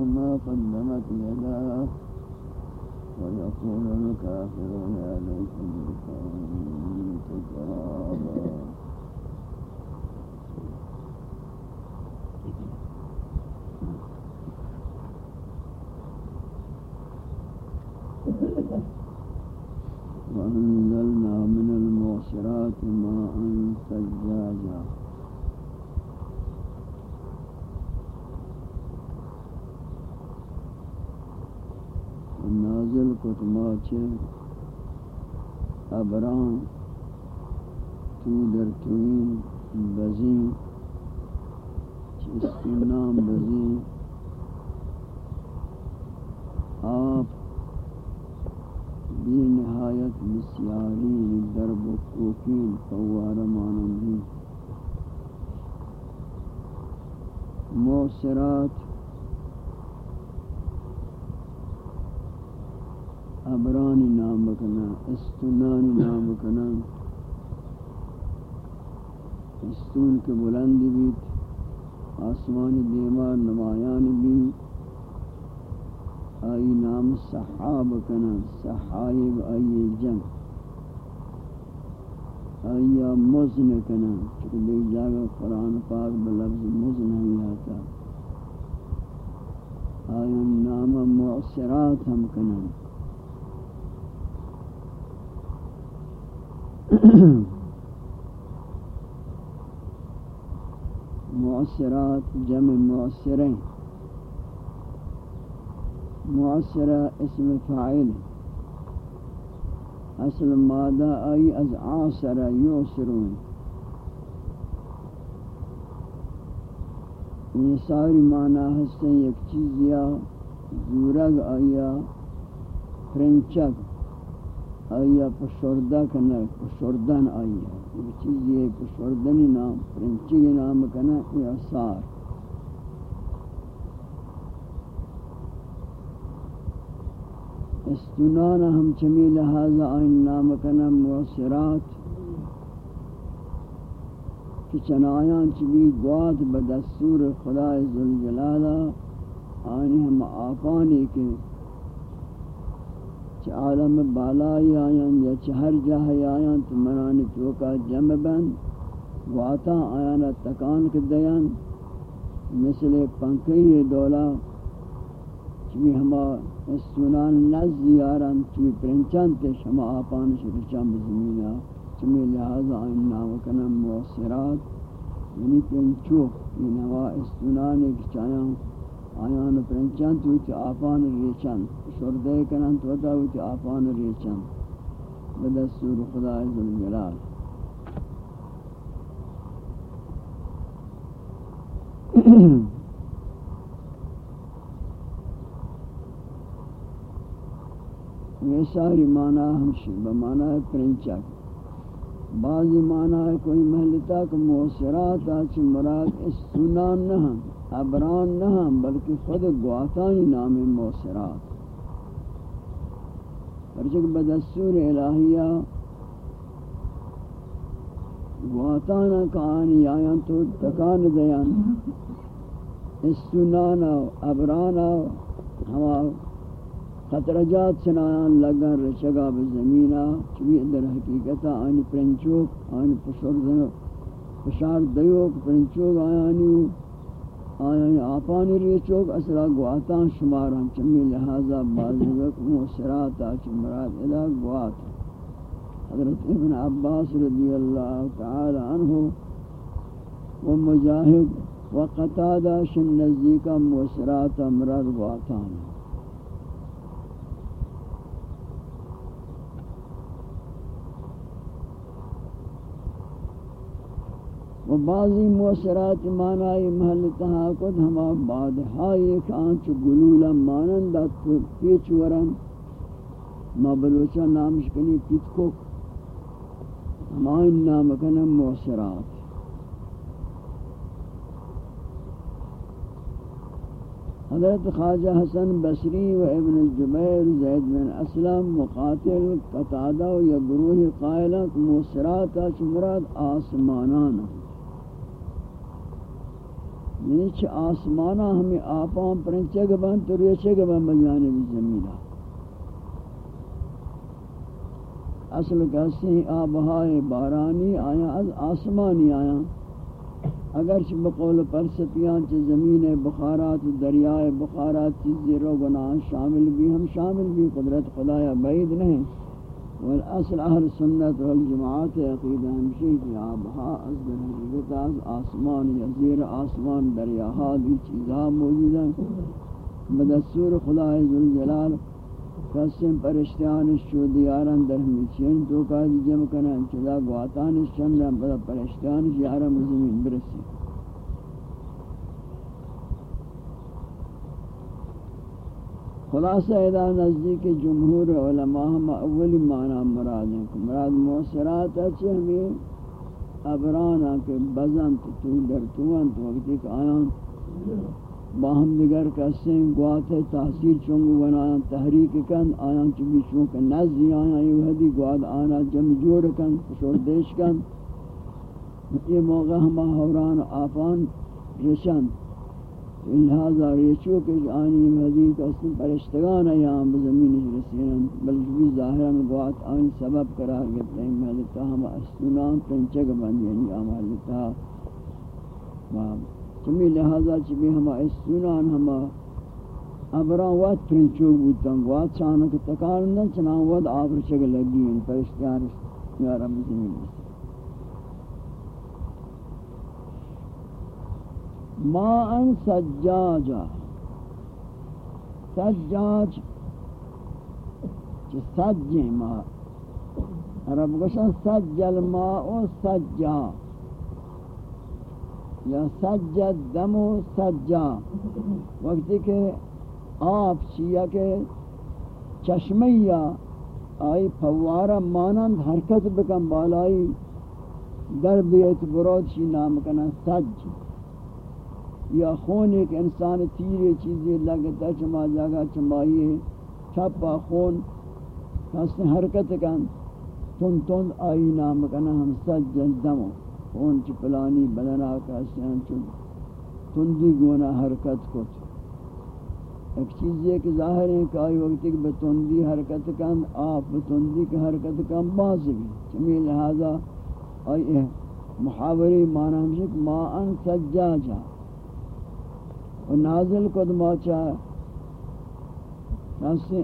ما قدمت يداه ويقول الكافر يا ليتني كنت ترابا وأنزلنا من المعصرات ماء ثجاجا نازل کتماچ ابران تو در توین بزین چسکی نام بزین. آپ بی نہایت بسیاری درب و کوکین فوار مانندی. موسرات ابرانی نام بکنا استنانی نام بکنا. استون کے بلندی بیت، آسمانی دیمار نمایان بیت. آئی نام صحاب کنا صحائب آئی جنگ آئی مزن کنا، چکہ دیکھ جاگا قرآن پاک بلفظ مزن ہی آتا آیان نام معصرات ہم کنن معصرات جمع معصرین معصرہ اسم فاعل. اصل مادہ آئی از عاصر یعصرون یہ ساری معنی ہستیں، یک چیز یا زورگ آیا فرنچک آیا پشوردہ کنا، پشوردن آیا۔ یہ چیز یہ پشوردنی نام فرنچی نام کنا یا سار استنان ہم چمی لہذا آئین نام کنم موسرات کہ چنایان چبی گواد بدستور خدا ذوالجلالہ۔ آئین ہم آقانی کے چھ عالم بالائی آیان یا چہر جاہی آیان تو منانی توکا جمع بند گواتا آیانا تکان کے دیان، مثل پنکی دولا، چمی ہما استونان نزد یاران چمی پرنچان تے شما آپان شرچان بزمینہ چمی لہذا آئین نام کنم موسرات یعنی پرنچو، یہ نوا استونان ایک چایاں آیان پرنچان تو تی آپان ریچان، شردے کنن تو دا تی آپان ریچان بدستور خدا عزالجلال Mm-hmm. یہ ساری معنی ہمشی بمعنی پرنچک بعضی معنی کوئی محلتا کہ موسرات آچ مراد اس سنان نہ ابران نہ بلکہ خود گواتانی نام موسرات پرچک بدستور الہیہ گواتانا کہانی آیاں تو تکان دیان اس سنانا، ابرانا، ہوا خطرجات چنایان لگن رچگا بزمینہ چوی در حقیقتا آنی پرنچوک آنی پشوردن پشار دیوک، پرنچوک آیانی آیانی آپانی ریچوک اصلا گواتان شماران، چمی لہذا بازی موسراتا چمرات الہ گوات. حضرت ابن عباس رضی اللہ تعالی عنہ و مجاہد و قطادہ شن نزدیکا موسراتا مراد گواتان. و بعضی موسرات معنی محل تحاکد ہما بادہائی کانچ گلولا مانند پیچ ورن ما بلوچا نامش کنی پیتکوک. ہما ان نام کنم موسرات حضرت خواجہ حسن بصری و ابن الجبیر، زید بن اسلم، مقاتل، قطادہ و یا گروہ قائلہ موسرات اچ مراد آسمانان. نیچ آسمانہ ہمیں آپاں پرنچگ بن تو ریچگ بن بجانب زمینہ اصل کسی آبہائے بارانی آیا، از آسمانی آیا۔ اگرچہ بقول پرستیان چھ زمین بخارات، دریائے بخارات چیزی رو گناہ شامل بھی، ہم شامل بھی، قدرت خدایا بعید نہیں۔ والاصل اہل سنت والجماعت عقیدہ ہمشی کی آبہا از در حقیقت از آسمان یزیر آسمان دریاہا دی چیزہا موجود ہیں۔ بدستور خدا عزالجلال قسم پرشتیانش چو دیاران در ہمیچین تو کاج جمع کنن، چلا گواتانش چندن پرشتیانش یارم زمین برسی۔ خلاصہ ادا نزدیک جمہور علماء ہم اولی معنی مراد ہیں مراد موسرات اچھے ہمیں ابرانا کے بزن تو در توان تو وقت ایک آیان باہم دیگر کسیں گوات تحصیل چونگو ون بنایاں تحریک کن، آیان چبی چونکہ نزدی آیاں یہ حدی گواد آنا جمع جوڑ کن شور دیش کن۔ یہ موقع ہما حوران آفان رشند لہذا ریچو کہ آنی مہدی کا اسم پرشتگان ہے یہاں بزمین رسینا بلکہ بھی ظاہران گوات آنی سبب قرار گئتا ہے مہدتا ہم اسنان پنچگ بند یعنی آمالتا چمی لہذا چمی ہم اسنان ہم ابران وقت پرنچو بودتن وقت چانک تکارندن چنان وقت آبر چگل لگی یعنی ہیں پر اشتیار یا رب زمین ما ان سجاجا. سجاج چه سجی ما؟ عرب گوشن سجل ماء سجا. یا سجد دم و سجا. وقتی کہ آپ چیا کہ چشمیا آئی پوارا مانند حرکت بکن بالائی در بیت برود شی نام کنا سج یا خون ایک انسان تیرے چیزیں لگتا چما جاگا چمائی چھپا خون کسی حرکت کن، تن تن آئی نام کنا ہم سج دمو، خون چی پلانی بدنا کسی ہم چون تندی گونا حرکت کت۔ ایک چیز یہ کہ ظاہر ہے کہ آئی وقت ایک بتندی حرکت کن، آپ بتندی کی حرکت کن، باز بھی۔ چمی لہذا آئی محاوری معنی ہمشہ کہ ما ان سجاجا۔ و نازل کد ما چاہ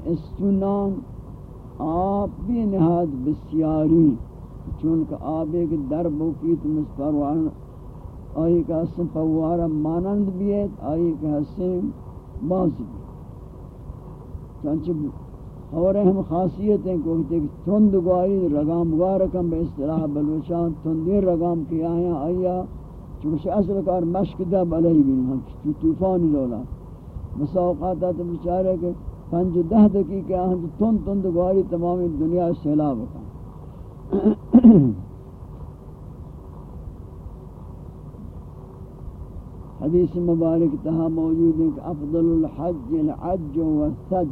استونان آپ بھی نہاد بسیاری چونکہ آپ ایک در بوکیت مستروان آئی کہ حسن پوارا مانند بیت آئی کہ حسن باز بھی چنچہ اور ہم خاصیت ہیں کہ تند گواری رگام گوارکم بے اصطلاح بلوچان تندی رگام کیا ہیں۔ آیا چونکہ اصل کار مشک دب علیہ بھی ہم چو توفانی لولا۔ بس اوقات تو بچارے کہ پنج دہ دقیقہ ہم تند تند گواری تمام دنیا سیلاب کا حدیث مبارک تہا موجود ہے کہ افضل الحج العج والسج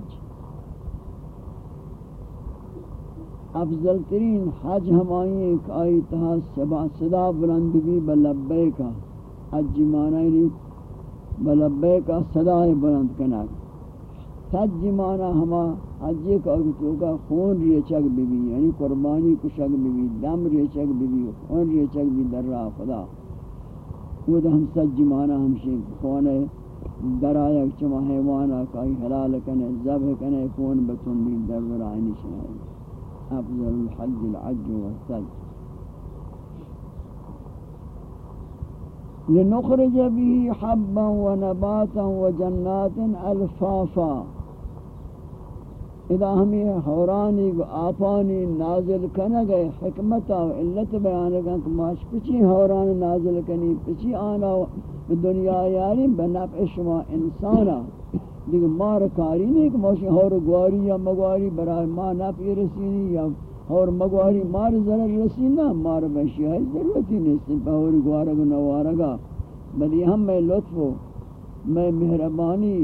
افضل ترین حج ہمائی ایک آئی تہا سبا صدا بلند بھی بلبے کا حج معنی نہیں بلبے کا صدا بلند کنا سج معنی ہما حج کا کا خون ریچک بھی بھی یعنی قربانی کشک بھی بھی دم ریچک بھی بھی خون ریچک بھی در راہ خدا وہ ہم سج مانا ہمشی خونے درآیا چما حیوانا کائی حلال کنے، ذبح کنے کون بتون بھی در ورائنی شنائی افضل الحج العج والسج. لنخرج به حبا ونباتا وجنات ألفافا. إذا ہمیں حورانی آپانی نازل کنا گئے حکمتا و علت بیان کہ ماش پچی حوران نازل کنی پچی آنا دنیا یاری بنفع شما انسانا. دیکھ مار کاری نہیں کہ ماشی حور گواری یا مگواری برای ما نفع رسینی یا حور مگواری مار ضرر رسینا مار بشی ہے ضرورتی نہیں پہ حور گوارا نوارگا بلی ہم میں لطف میں مہربانی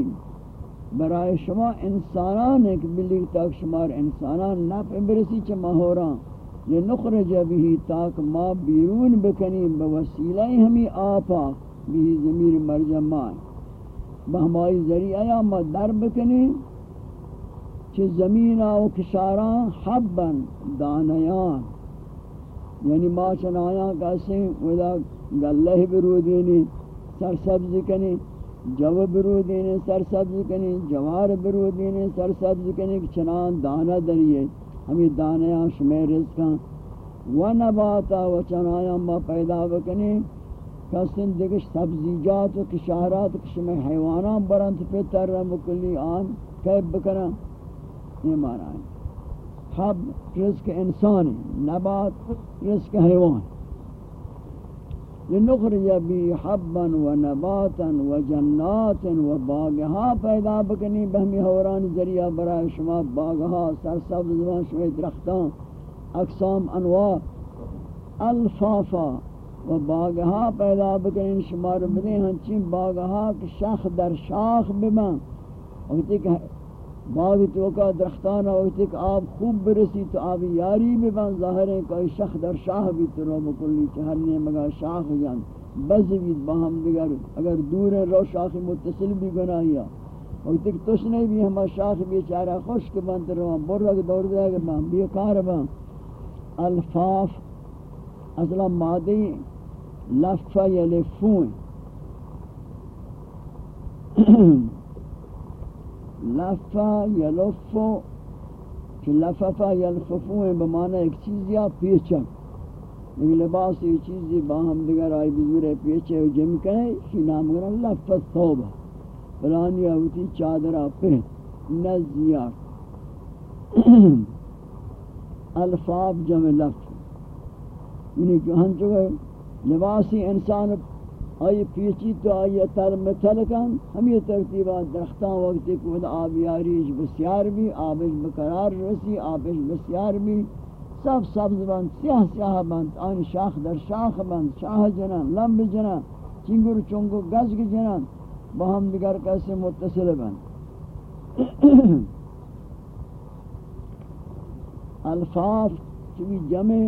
برای شما انسانان ایک بلی تاک شمار انسانان نفع برسی چما ہو رہا یہ نخرج بھی تاک ما بیرون بکنی بوسیلہ ہمیں آپا بھی زمیر مرجمان بہمائی ذریعہ ما در بکنی چھ زمین و کشاران حبن دانیان. یعنی ما چنایاں کیسے ودا گلہ برودینی، سرسبز کنی، جو برو دینے سر سبز کنی، جوار برو دینے سر سبز کنی چنان دانہ دریئے ہمیں دانیاں شمیر رزقاں و نباتا و چنایاں ما پیدا بکنی کسن دیکھ سبزیجات و کشارات کشمہ حیوانان برانت پہ تر رہا کلی آن کیب بکنا یہ مانا ہے حب رزق انسانی نبات رزق حیوان. لنخرج بی حبا و نباتا و جنات و باغها پیدا بکنی. بہمی حوران ذریعہ برای شما باغها سرسبز و شما درختان، اقسام انواع، الفافا و باغها پیدا بکنی شما رو بدیں ہاں ہنچین باغها شاخ در شاخ ببن وقتی کہ باغ تو کا درختان ہوتی کہ آپ خوب برسی تو آپ یاری میں بن ظاہر ہے کوئی شخ در شاہ بھی تو رو بکلی چہرنے مگا شاخ جان۔ بز بھی باہم دیگر اگر دور ہے، رو شاخ متصل بھی گناہیا وقتی کہ تش نہیں بھی ہما شاخ بیچارہ خشک بنت رو بر رگ دور دے گا بیکار بہم الفاف، اصلا مادی لفہ یلفون لفا یلفو کہ لففا یلففو ہیں بمانا ایک چیز یا پیچا ایک لباس ایک چیزی باہم دیگر آئی بزور پیچے و جم کرے اسی نام کرنا لفا صوبہ فلانی آوتی چادرہ پہ نزیار الفاب جمع لفظ یعنی کہ ہم چکے لباسی انسان آئی پیچی تو آئی تر مثل کن ہم یہ ترتیبات درختان وقتی کو آب یاریش بسیار بھی، آبش بقرار رسی، آبش بسیار بھی۔ سب سبز بند، سیاہ سیاہ بند، آن شاخ در شاخ بند، شاہ جنن لمب جنن چنگر چنگو گزگ جنن با ہم دیگر کیسے متصل بند۔ الفاف چوی جمع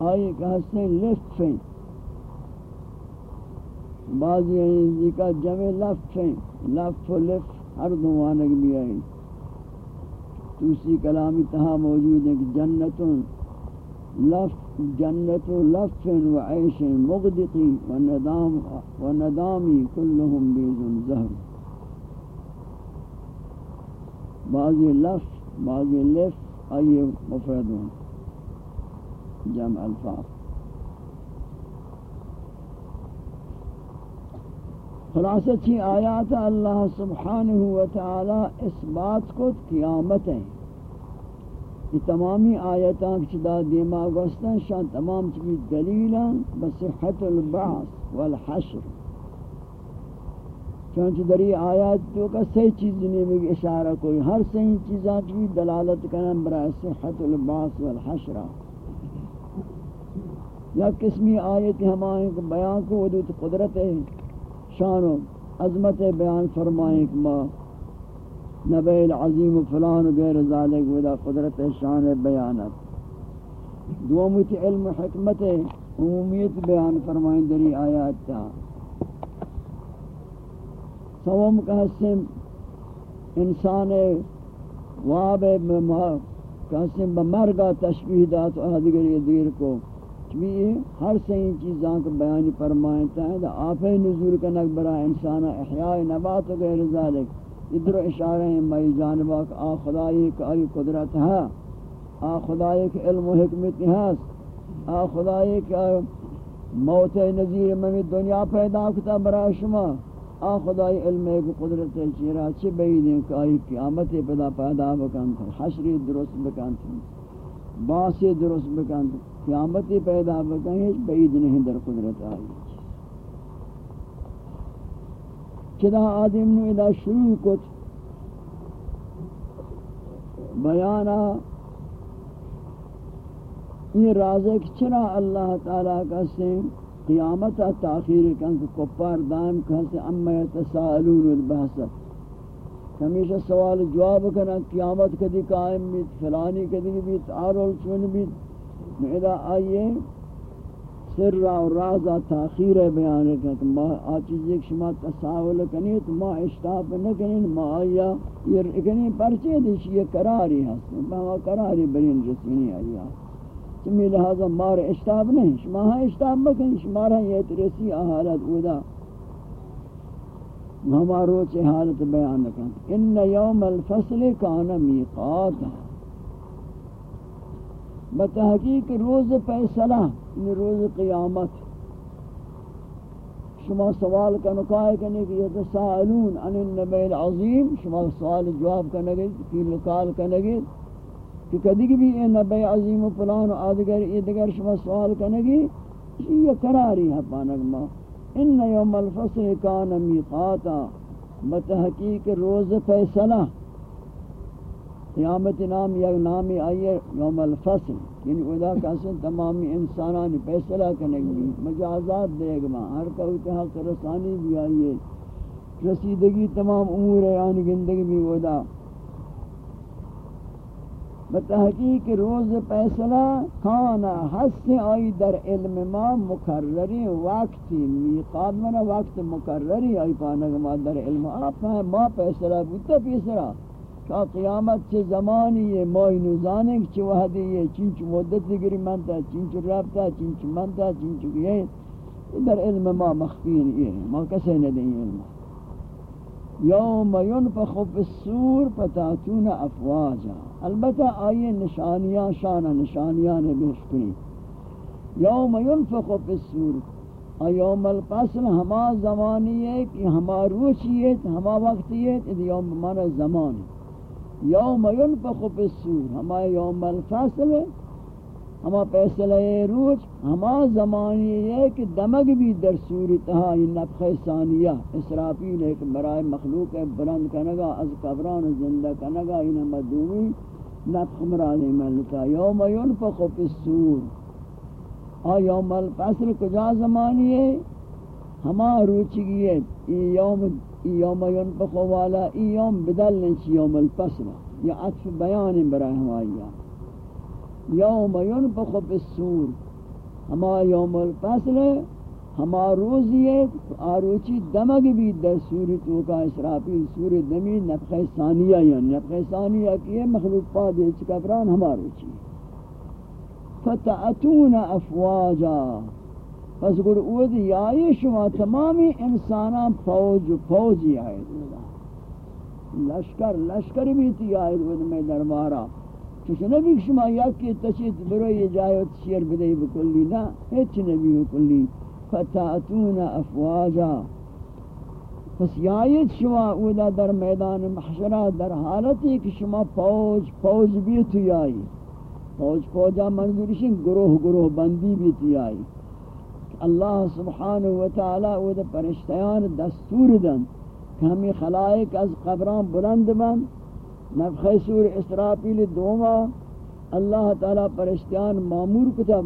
آئی کہتے ہیں لف ہیں بعضی ہیں کا جمع لف ہیں لف و لف ہر دوانک بھی آئی توسی کلامی تہا موجود ہے کہ جنت لف جنت لف و عیش مغدقی و ندام، و ندامی کلهم بیزن زہر۔ بعضی لف بعضی لف آئیے مفرد ہوں جمع الفاظ۔ خلاصہ چی آیات اللہ سبحانہ وتعالی اس بات کو قیامت ہے یہ تمامی آیتان چدا دیما گوستن شان تمام چکی دلیلا بصحت البعث والحشر۔ چونچہ دری آیات تو کا صحیح چیز نہیں میں اشارہ کوئی، ہر صحیح چیزاں کی دلالت کرنا برای صحت الباس والحشرہ یا قسمی آیت ہمائیں کہ بیان کو ودود قدرت ہے، شان و عظمت بیان فرمائیں کہ ما نبی العظیم و فلان و غیر ذالک ودا قدرت شان بیانت دومیت علم و حکمت عمومیت بیان فرمائیں دری آیات تا سوم کا حسن انسان واب قسم بمرگا تشبیح دات و دیگر دیر کو۔ چبی ہر صحیح چیزاں کو بیان فرمائیں تا ہے آپ نزول کا نقبرہ انسان احیاء نبات و غیر ذالک ادھر اشارہ ہیں مئی جانبہ کہ آ خدای کا آئی قدرت ہے۔ آ خدای کے علم و حکمت ہے آ خدای کا موت نظیر میں دنیا پیدا کتا برای شما۔ آ خدای علم ہے قدرت چیرا چھ بیدیں کہ آئی قیامت پیدا پیدا بکن حشری درست بکن باسی درست بکن تھا قیامت پیدا بکن ہیچ بید نہیں در قدرت آئی. چدا آدم نے ادا شروع کچھ بیانا، یہ رازق چرا اللہ تعالیٰ کا سنگ قیامت تاخیر کن کہ کفار دائم کہتے اما یتسائلون البحث. ہمیشہ سوال جواب کرنا، قیامت کدی قائم بیت، فلانی کدی بیت، آرول چون بیت میرا آئیے سر را و رازا تاخیر بیان کرنا کہ ما آچیز ایک شما تساول کنی تو ما اشتاپ نکنی ما آیا یہ کنی پرچے دیشی یہ قراری ہستے ما قراری برین رسینی آیا۔ تمی لہذا مار اشتاب نہیں، شما ہاں اشتاب بکن شما ہاں یہ ترسی حالت اودا۔ ہما روچ حالت بیان لکن ان یوم الفصل کان میقاتا۔ بتحقیق روز فیصلہ یعنی روز قیامت. شما سوال کا نکائے کرنے کی یتسائلون عن النبی العظیم؟ شما سوال جواب کرنے گی کی نکال کرنے گی کہ کدی بھی اے نبی عظیم و فلان و آدگر یہ دگر شما سوال کنگی یہ قراری ہے پانک ما. ان یوم الفصل کان میقاتا. بتحقیق روز فیصلہ قیامت نام یا نامی آئیے یوم الفصل یعنی ادا کسن تمامی انسانان فیصلہ کنگی مجازات دے گا ہر کوئی حق رسانی بھی آئیے رسیدگی تمام امور یعنی گندگی بھی ادا بتحقیق روز فیصلہ کھانا حس آئی در علم ما مکرری وقتی میقات منا وقت مکرری آئی پانک ما در علم، آپ ما فیصلہ بودتا پیسرا کہ قیامت چھ زمانی ہے مائی نوزانے چھ وحدی ہے چنچ مدت دیگری منتا چنچ رابطہ چنچ منتا چنچ یہ در علم ما مخفین یہ ما کسے ندیں علم. یوم ينفخ في السور فتاتون افواجا. البتہ آئیے نشانیاں شانہ نشانیاں نے بیش کنی یوم ينفخ في السور یوم الفصل ہما زمانی ہے کہ ہما روچی ہے ہما وقتی ہے یوم مانا زمان یوم ينفخ في السور ہما یوم الفصل ہما فیصلہ روچ ہما زمانی ہے کہ دمگ بھی در سوری تہا، یہ نفخ ثانیہ، اسرافیل ایک برائے مخلوق ہے، بلند کنگا از قبران زندہ کنگا یہ مدومی نفخ مرادی ملتا یوم ینفخ فی السور آ یوم الفصل کجا زمانی ہے؟ ہما روچگی ہے یوم یوم ینفخ والا یوم بدل نچی یوم الفصل. یہ عطف بیان برائے ہمائی یوم ینفخ فی ہما یوم الفصل، ہما روزی ہے آروچی دمگ بھی در سوری توکا اسرافیل سور دمی نفخ ثانیہ یعنی نفخ ثانیہ کی مخلوق پا دے چکفران ہما روچی. فتعتون افواجا. پس گر اود یائی شما تمامی انسانان فوج، فوجی آئے لشکر لشکر بھی تی آئے میں دربارہ چوش نبی شما یکی تشید بروی جایت شیر بدهی بکلی نا هیچ نبی بکلی۔ فتاتون افواجا۔ پس یایت شما اولا در میدان محشرہ در حالتی کہ شما فوج فوج بھی تو یائی فوج، فوجا منظورشن گروہ گروہ بندی بھی تو یائی اللہ سبحانہ وتعالی اولا پرشتیان دستور دن کہ ہمیں خلائق از قبران بلند بند نفخ سور اسرافیل دوما، اللہ تعالی پرشتیان معمور کتا،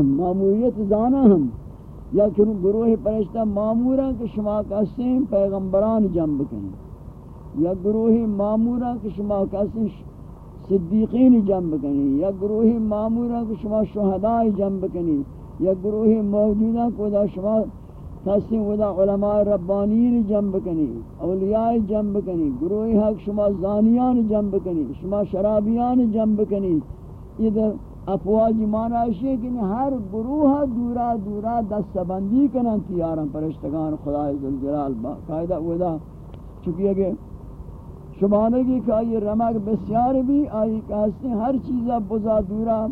معموریت زانا ہم، یا کہ گروہ پرشتہ معمورا کہ شما کسیم پیغمبران جنب کنی یا گروہ معمورا کہ شما کسیم صدیقین جنب کنی یا گروہ معمورا کہ شما شہدائی جنب کنی یا گروہ موجودہ کو دا شما تحسین ودا علماء ربانین جنب کنی، اولیاء جنب کنی گروہ حق شما زانیان جنب کنی، شما شرابیان جنب کنی۔ یہ افواج معنی ہے کہ ہر گروہ دورا دورا دست بندی کنن تیارن پرشتگان خدا ذوالجلال باقاعدہ ودا۔ چونکہ کہ شمانگی کہ یہ رمک بسیار بھی، آئی کہ ہر چیزہ بزا دورا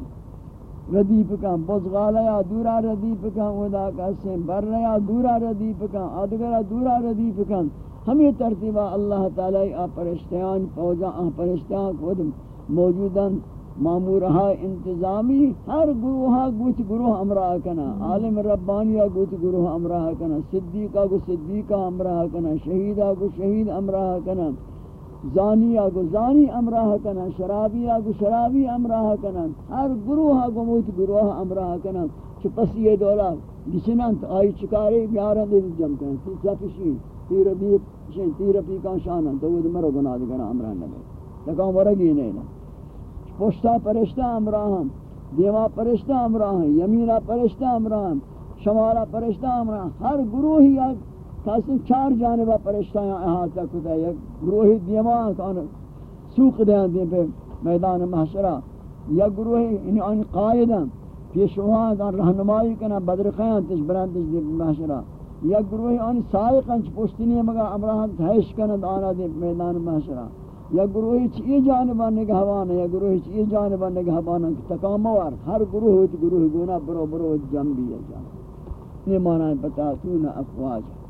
ردیف کن بزغالا یا دورا ردیف کن ودا کسیم بر یا دورا ردیف کن آدگرہ دورا ردیف کن ہمیں ترتیبہ اللہ تعالی آ پرشتیان فوجا آ پرشتیان خود موجودن مامورہا انتظامی، ہر گروہا گوچ گروہ امراہ کنا۔ عالم ربانیہ گوچ گروہ امراہ کنا۔ صدیقہ گو صدیقہ امراہ کنا، شہیدہ گو شہید امراہ کنا۔ زانی آگو زانی امراہ کنن، شرابی آگو شرابی امراہ کنن، ہر گروہ آگو موت گروہ امراہ کنن، چھ پس یہ دولا گسنن تو آئی چکاری بیارن دے جم کنن تی چپشی تیر بی شن تیر پی کان شانن، تو وہ مرو گناہ دے کنن امراہ نبی۔ لکان ورگی نینا پشتا پرشتہ امراہم دیوا پرشتہ امراہم یمینہ پرشتہ امراہم شمالہ پرشتہ امراہم ہر گروہی آگو تاسم چار جانبہ پرشتیاں احاطہ کتا یک گروہی دیمان کان سوق دیان دیں پہ میدان محشرہ، یا گروہی انہی آن قائدن پیشوان دان رہنمائی کنا بدرخیان تش برانتش دیں محشرہ۔ یا گروہی آن سائقن چھ پوشتنی مگا امراہن تحیش کنا دانا دیں میدان محشرہ۔ یا گروہی چھ یہ جانبہ نگہوانا یا گروہی چھ یہ جانبہ نگہوانا تکاموار ہر گروہ گروہ گونا برو برو جنبی ہے جانب یہ معنی بتاتون افواج۔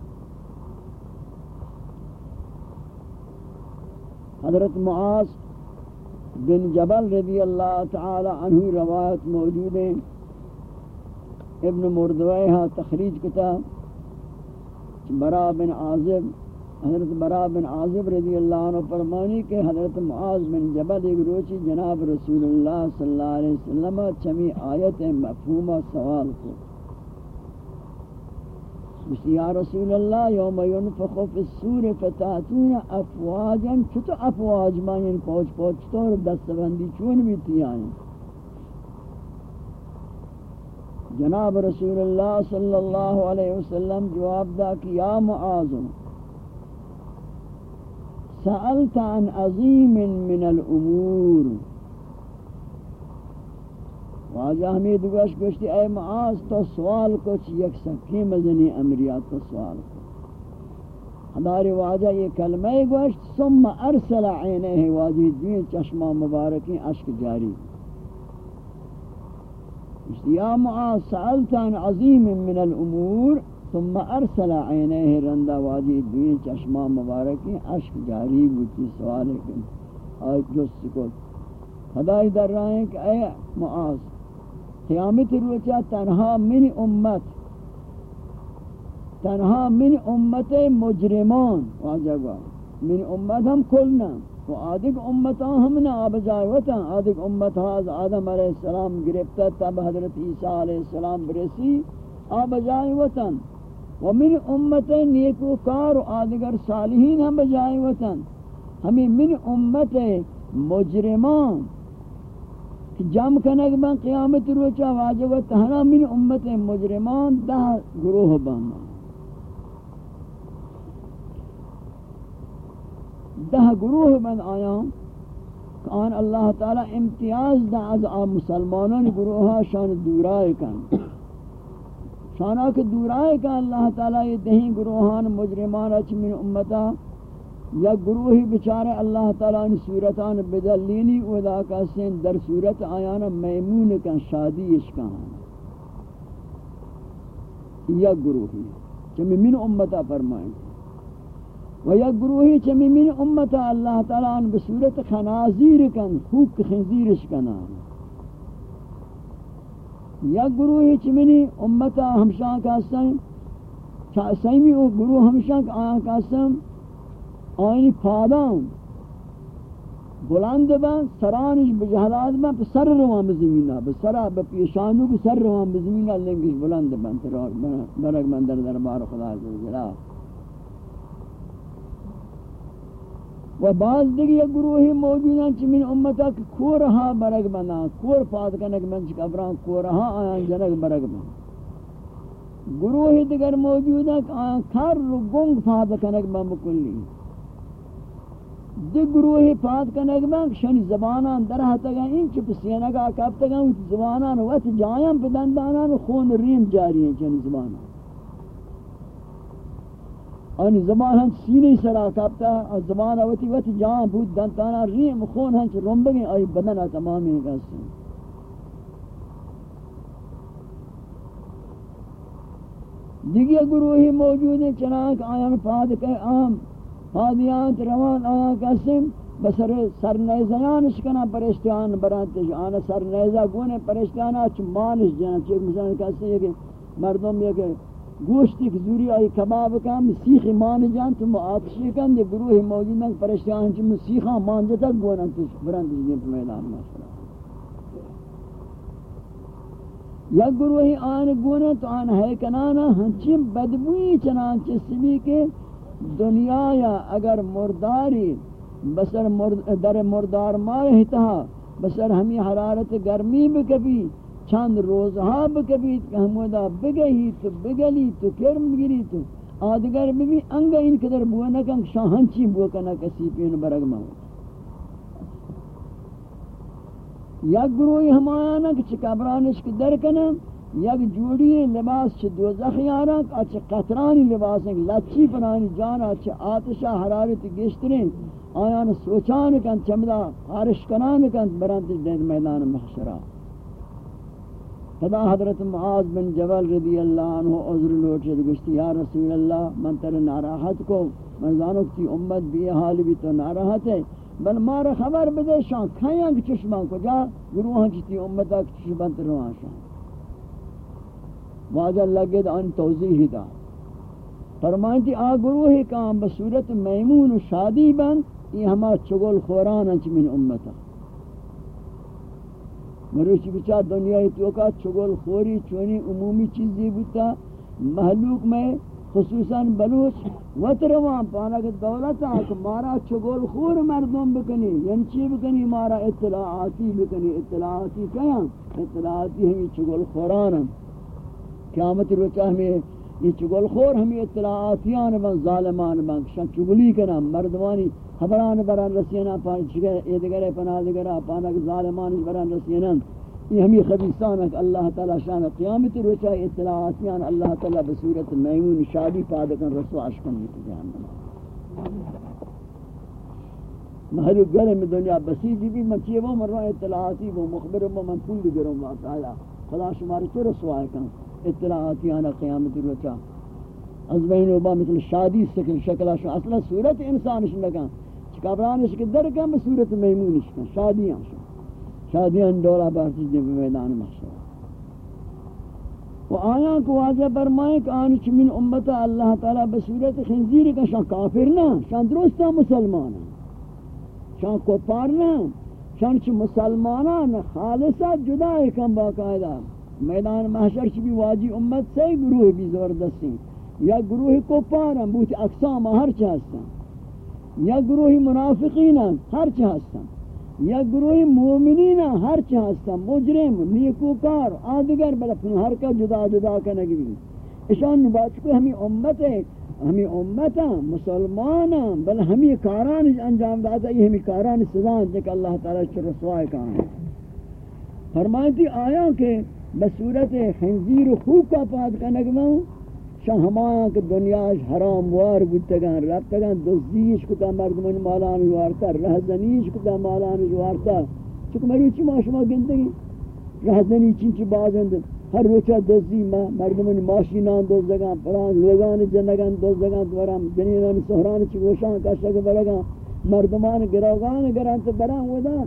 حضرت معاذ بن جبل رضی اللہ تعالی عنہ روایت موجود ہیں۔ ابن مردویہ تخریج کتاب، برا بن عازب، حضرت برا بن عازب رضی اللہ عنہ فرمانی کہ حضرت معاذ بن جبل ایک روچی جناب رسول اللہ صلی اللہ علیہ وسلم، چمی آیت مفہومہ سوال کو۔ یا رسول اللہ، یوم ينفخ فی السور فتاتون افواجا چھتو افواج مانین یعنی پوچ پوچ تو دست بندی چون بھی تیانی جناب رسول اللہ صلی اللہ علیہ وسلم جواب دا کہ یا معاذ سألت عن عظیم من الامور واجہ ہمیں دوگش گوشتی اے معاذ تو سوال کچھ یک سکی مزنی امریات تو سوال کو ہمارے واجہ یہ کلمہ گوشت، ثم ارسل عینہ واجہ دوین چشمہ مبارکی عشق جاری۔ یا معاذ سألت عن عظیم من الامور، ثم ارسل عینہ رندہ واجہ دوین چشمہ مبارکی عشق جاری بوتی سوال ہے آج جس کو خدای در رہے ہیں کہ اے معاذ قیامت روچہ تنہا من امت. تنہا من امت مجرمان. واجبا من امت ہم کلنا و آدھگ امتا ہم نا آب جائیوتا آدھگ امت حاض آدم علیہ السلام گرفتا تب حضرت عیسیٰ علیہ السلام برسی آب جائیوتا و من امت نیکو کار و آدھگر صالحین ہم بجائیوتا ہمیں من امت مجرمان. جم کنگ بان قیامت روچا واجب و تہنا من امت مجرمان دہ گروہ بانا۔ دہ گروہ من آیا آن اللہ تعالی امتیاز دا از آم مسلمانان گروہا ہاں شان دورائے کن۔ شانا کہ دورائے کن، اللہ تعالی یہ دہیں گروہان مجرمان اچ من امتا یا گروہی بچارے اللہ تعالی ان صورتان بدلینی ودا کا سین در صورت آیانا میمون کن شادی اشکان. یا گروہی چمی من امتا فرمائیں. و یا گروہی چمی من امتا اللہ تعالی ان بصورت خنازیر کن، خوک خنزیرش کنا یا گروہی چمی امتا ہمشان کا سن سیمی او گروہ ہمشان کا آیان کا سن پادان بلند بان سرانش بجہلات بان پر سر روان بزمینہ بسرا بپیشانو کو سر روان بزمینہ لنگش بلند بان برک من در دربار خدا جلال و بعض دیگه یک گروهی موجودن چه من امتا که کورها برگ بنا کور پاد کنک من چه کبران کورها آیان جنک برگ بنا گروهی دیگر موجودن که آیان کر رو گنگ پاد کنک من بکلی. دی گروهی پاد کنک من شنی زبانان در حتا گا این چه پسینگا کبتا گا زبانان وقت جایم پدندانان خون ریم جاری ہیں چنی زبانان. ان زمان ہن سینے سرا کپتا اور زمان اوتی وتی جان بود دنتانا ریم خون ہن رمبگی ای بدن تمامی گس دیگه گروہی موجود ہیں، چنانک آیان پاد کے عام پادیانت روان آیا قسم بسر سر نیزیان شکنا پرشتیان برانتش آنا سر نیزہ گونے پرشتیانا چھ مانش جان، چھ مثلا کسی ہے کہ مردم یہ کہ گوشتی کہ زوری آئی کباب کام سیخ مان جان، تو معاطشی کن یہ گروہ موجود ہیں، پرشتیان چم سیخا مان جتا گونا تو برند جنہیں پر میدان ماشاءاللہ یا گروہی آن گونا تو آن ہے کنانا ہنچی بدبوئی چنان چسبی کے دنیا یا اگر مرداری بسر مرد در مردار مار ہتا، بسر ہمیں حرارت گرمی بکبی، چند روزها بکبید که همودا بگهی تو بگلی تو کرم بگیری تو آدگر ببین انگا این کدر بوا نکن شاہن چی بوا کنا کسی پین برگ ماں۔ یک گروہی ہمایانا کہ چھ کبرانش کی در کنا یک جوڑی لباس چھ دوزخ یارا کہ چھ قطرانی لباس ہیں، لچی پرانی جانا چھ آتشا حرارت گشترین آیان سوچان کن چمدا خارش کنان کن برانتش دین میدان محشرہ خدا حضرت معاذ بن جبل رضی اللہ عنہ عذر لوٹے گشتی، یا رسول اللہ، من تر ناراحت کو، من زانو کی امت بھی حال بھی تو ناراحت ہے، بل مارا خبر بدے شان کھایاں کی چشمان کو جا گروہاں کی امتا کی چشمان تر روان شان. واجہ لگے ان توضیح دا۔ فرمائیں فرمائنتی آ گروہی کام بصورت میمون و شادی بند یہ ہما چگل خوران انچ من امتا۔ مروچی بچا دنیای تو کا چگل خوری چونی عمومی چیزی بوتا، محلوق میں، خصوصاً بلوچ، وطروان پانا کہ دولت آکھ مارا چگل خور مردم بکنی یعنی چی بکنی؟ مارا اطلاعاتی بکنی، اطلاعاتی کیا اطلاعاتی ہمیں چگل خوران۔ قیامت روچہ ہمیں یہ چگل خور ہمیں اطلاعاتیان بن ظالمان بن شان چگلی کنا، مردوانی خبران بران رسینا پانچگے ادگرے پناہ دگرہ پانک ظالمان بران رسینا۔ یہ ہمیں خبیصان ہے کہ اللہ تعالی شان قیامت روچہ اطلاعاتیان اللہ تعالی بصورت میمون شادی پادکن رسو عشقن کی جہنم۔ محلو گرم دنیا بسیجی بھی، من چیئے وہ، من رہا اطلاعاتی وہ، مخبر وہ، من پول گرم واقعا خدا شماری چو رسوائی کن۔ اطلاعاتی آنا قیامت روچا از بین اوبا مثل شادی سکن شکلہ شو اصلا صورت انسانش لگا چکابرانش کے در کم صورت میمونش کن شادیاں شو شادیاں دولا بارتی جنب میدان محشر۔ و آیاں کو واضح فرمائے کہ آنچ من امتا اللہ تعالی بصورت خنزیر کا شان کافر نہ شان درستا مسلمان شان کفار نہ شان چ مسلمانان خالصا جدا کم باقاعدہ میدان محشر چ بھی واجی امت سے گروہ بھی زبردستی؟ یا گروہ کفار ہیں بہت اقسام ہر چاہستان یا گروہ منافقین ہر چاہستان یا گروہ مومنین ہر چاہستا مجرم، نیکوکار، آدگر بلا پھر ہر کا جدا جدا کا اشان بات کو ہمیں امت ہے ہمیں امت ہیں مسلمان ہیں بل ہمیں کاران انجام داتا یہ ہمیں کاران سزا ہیں اللہ تعالیٰ چھ رسوائے کہاں ہے فرمائیتی آیا کہ بصورت خنزیر خوب کا پاد کا کہ دنیاش حرام وار بودتگان ربتگان دزدیش کتا مردمان مالان جوارتا رہزنیش کتا مالان جوارتا چکہ مروچی ما شما گندگی رہزنی چنچی بازند۔ ہر روچا دزدی ما مردمان ماشینان دزدگان پران لوگان جنگان دزدگان دوران جنینان سہران چی گوشان کشک برگان مردمان گراغان گران تو بران ودا۔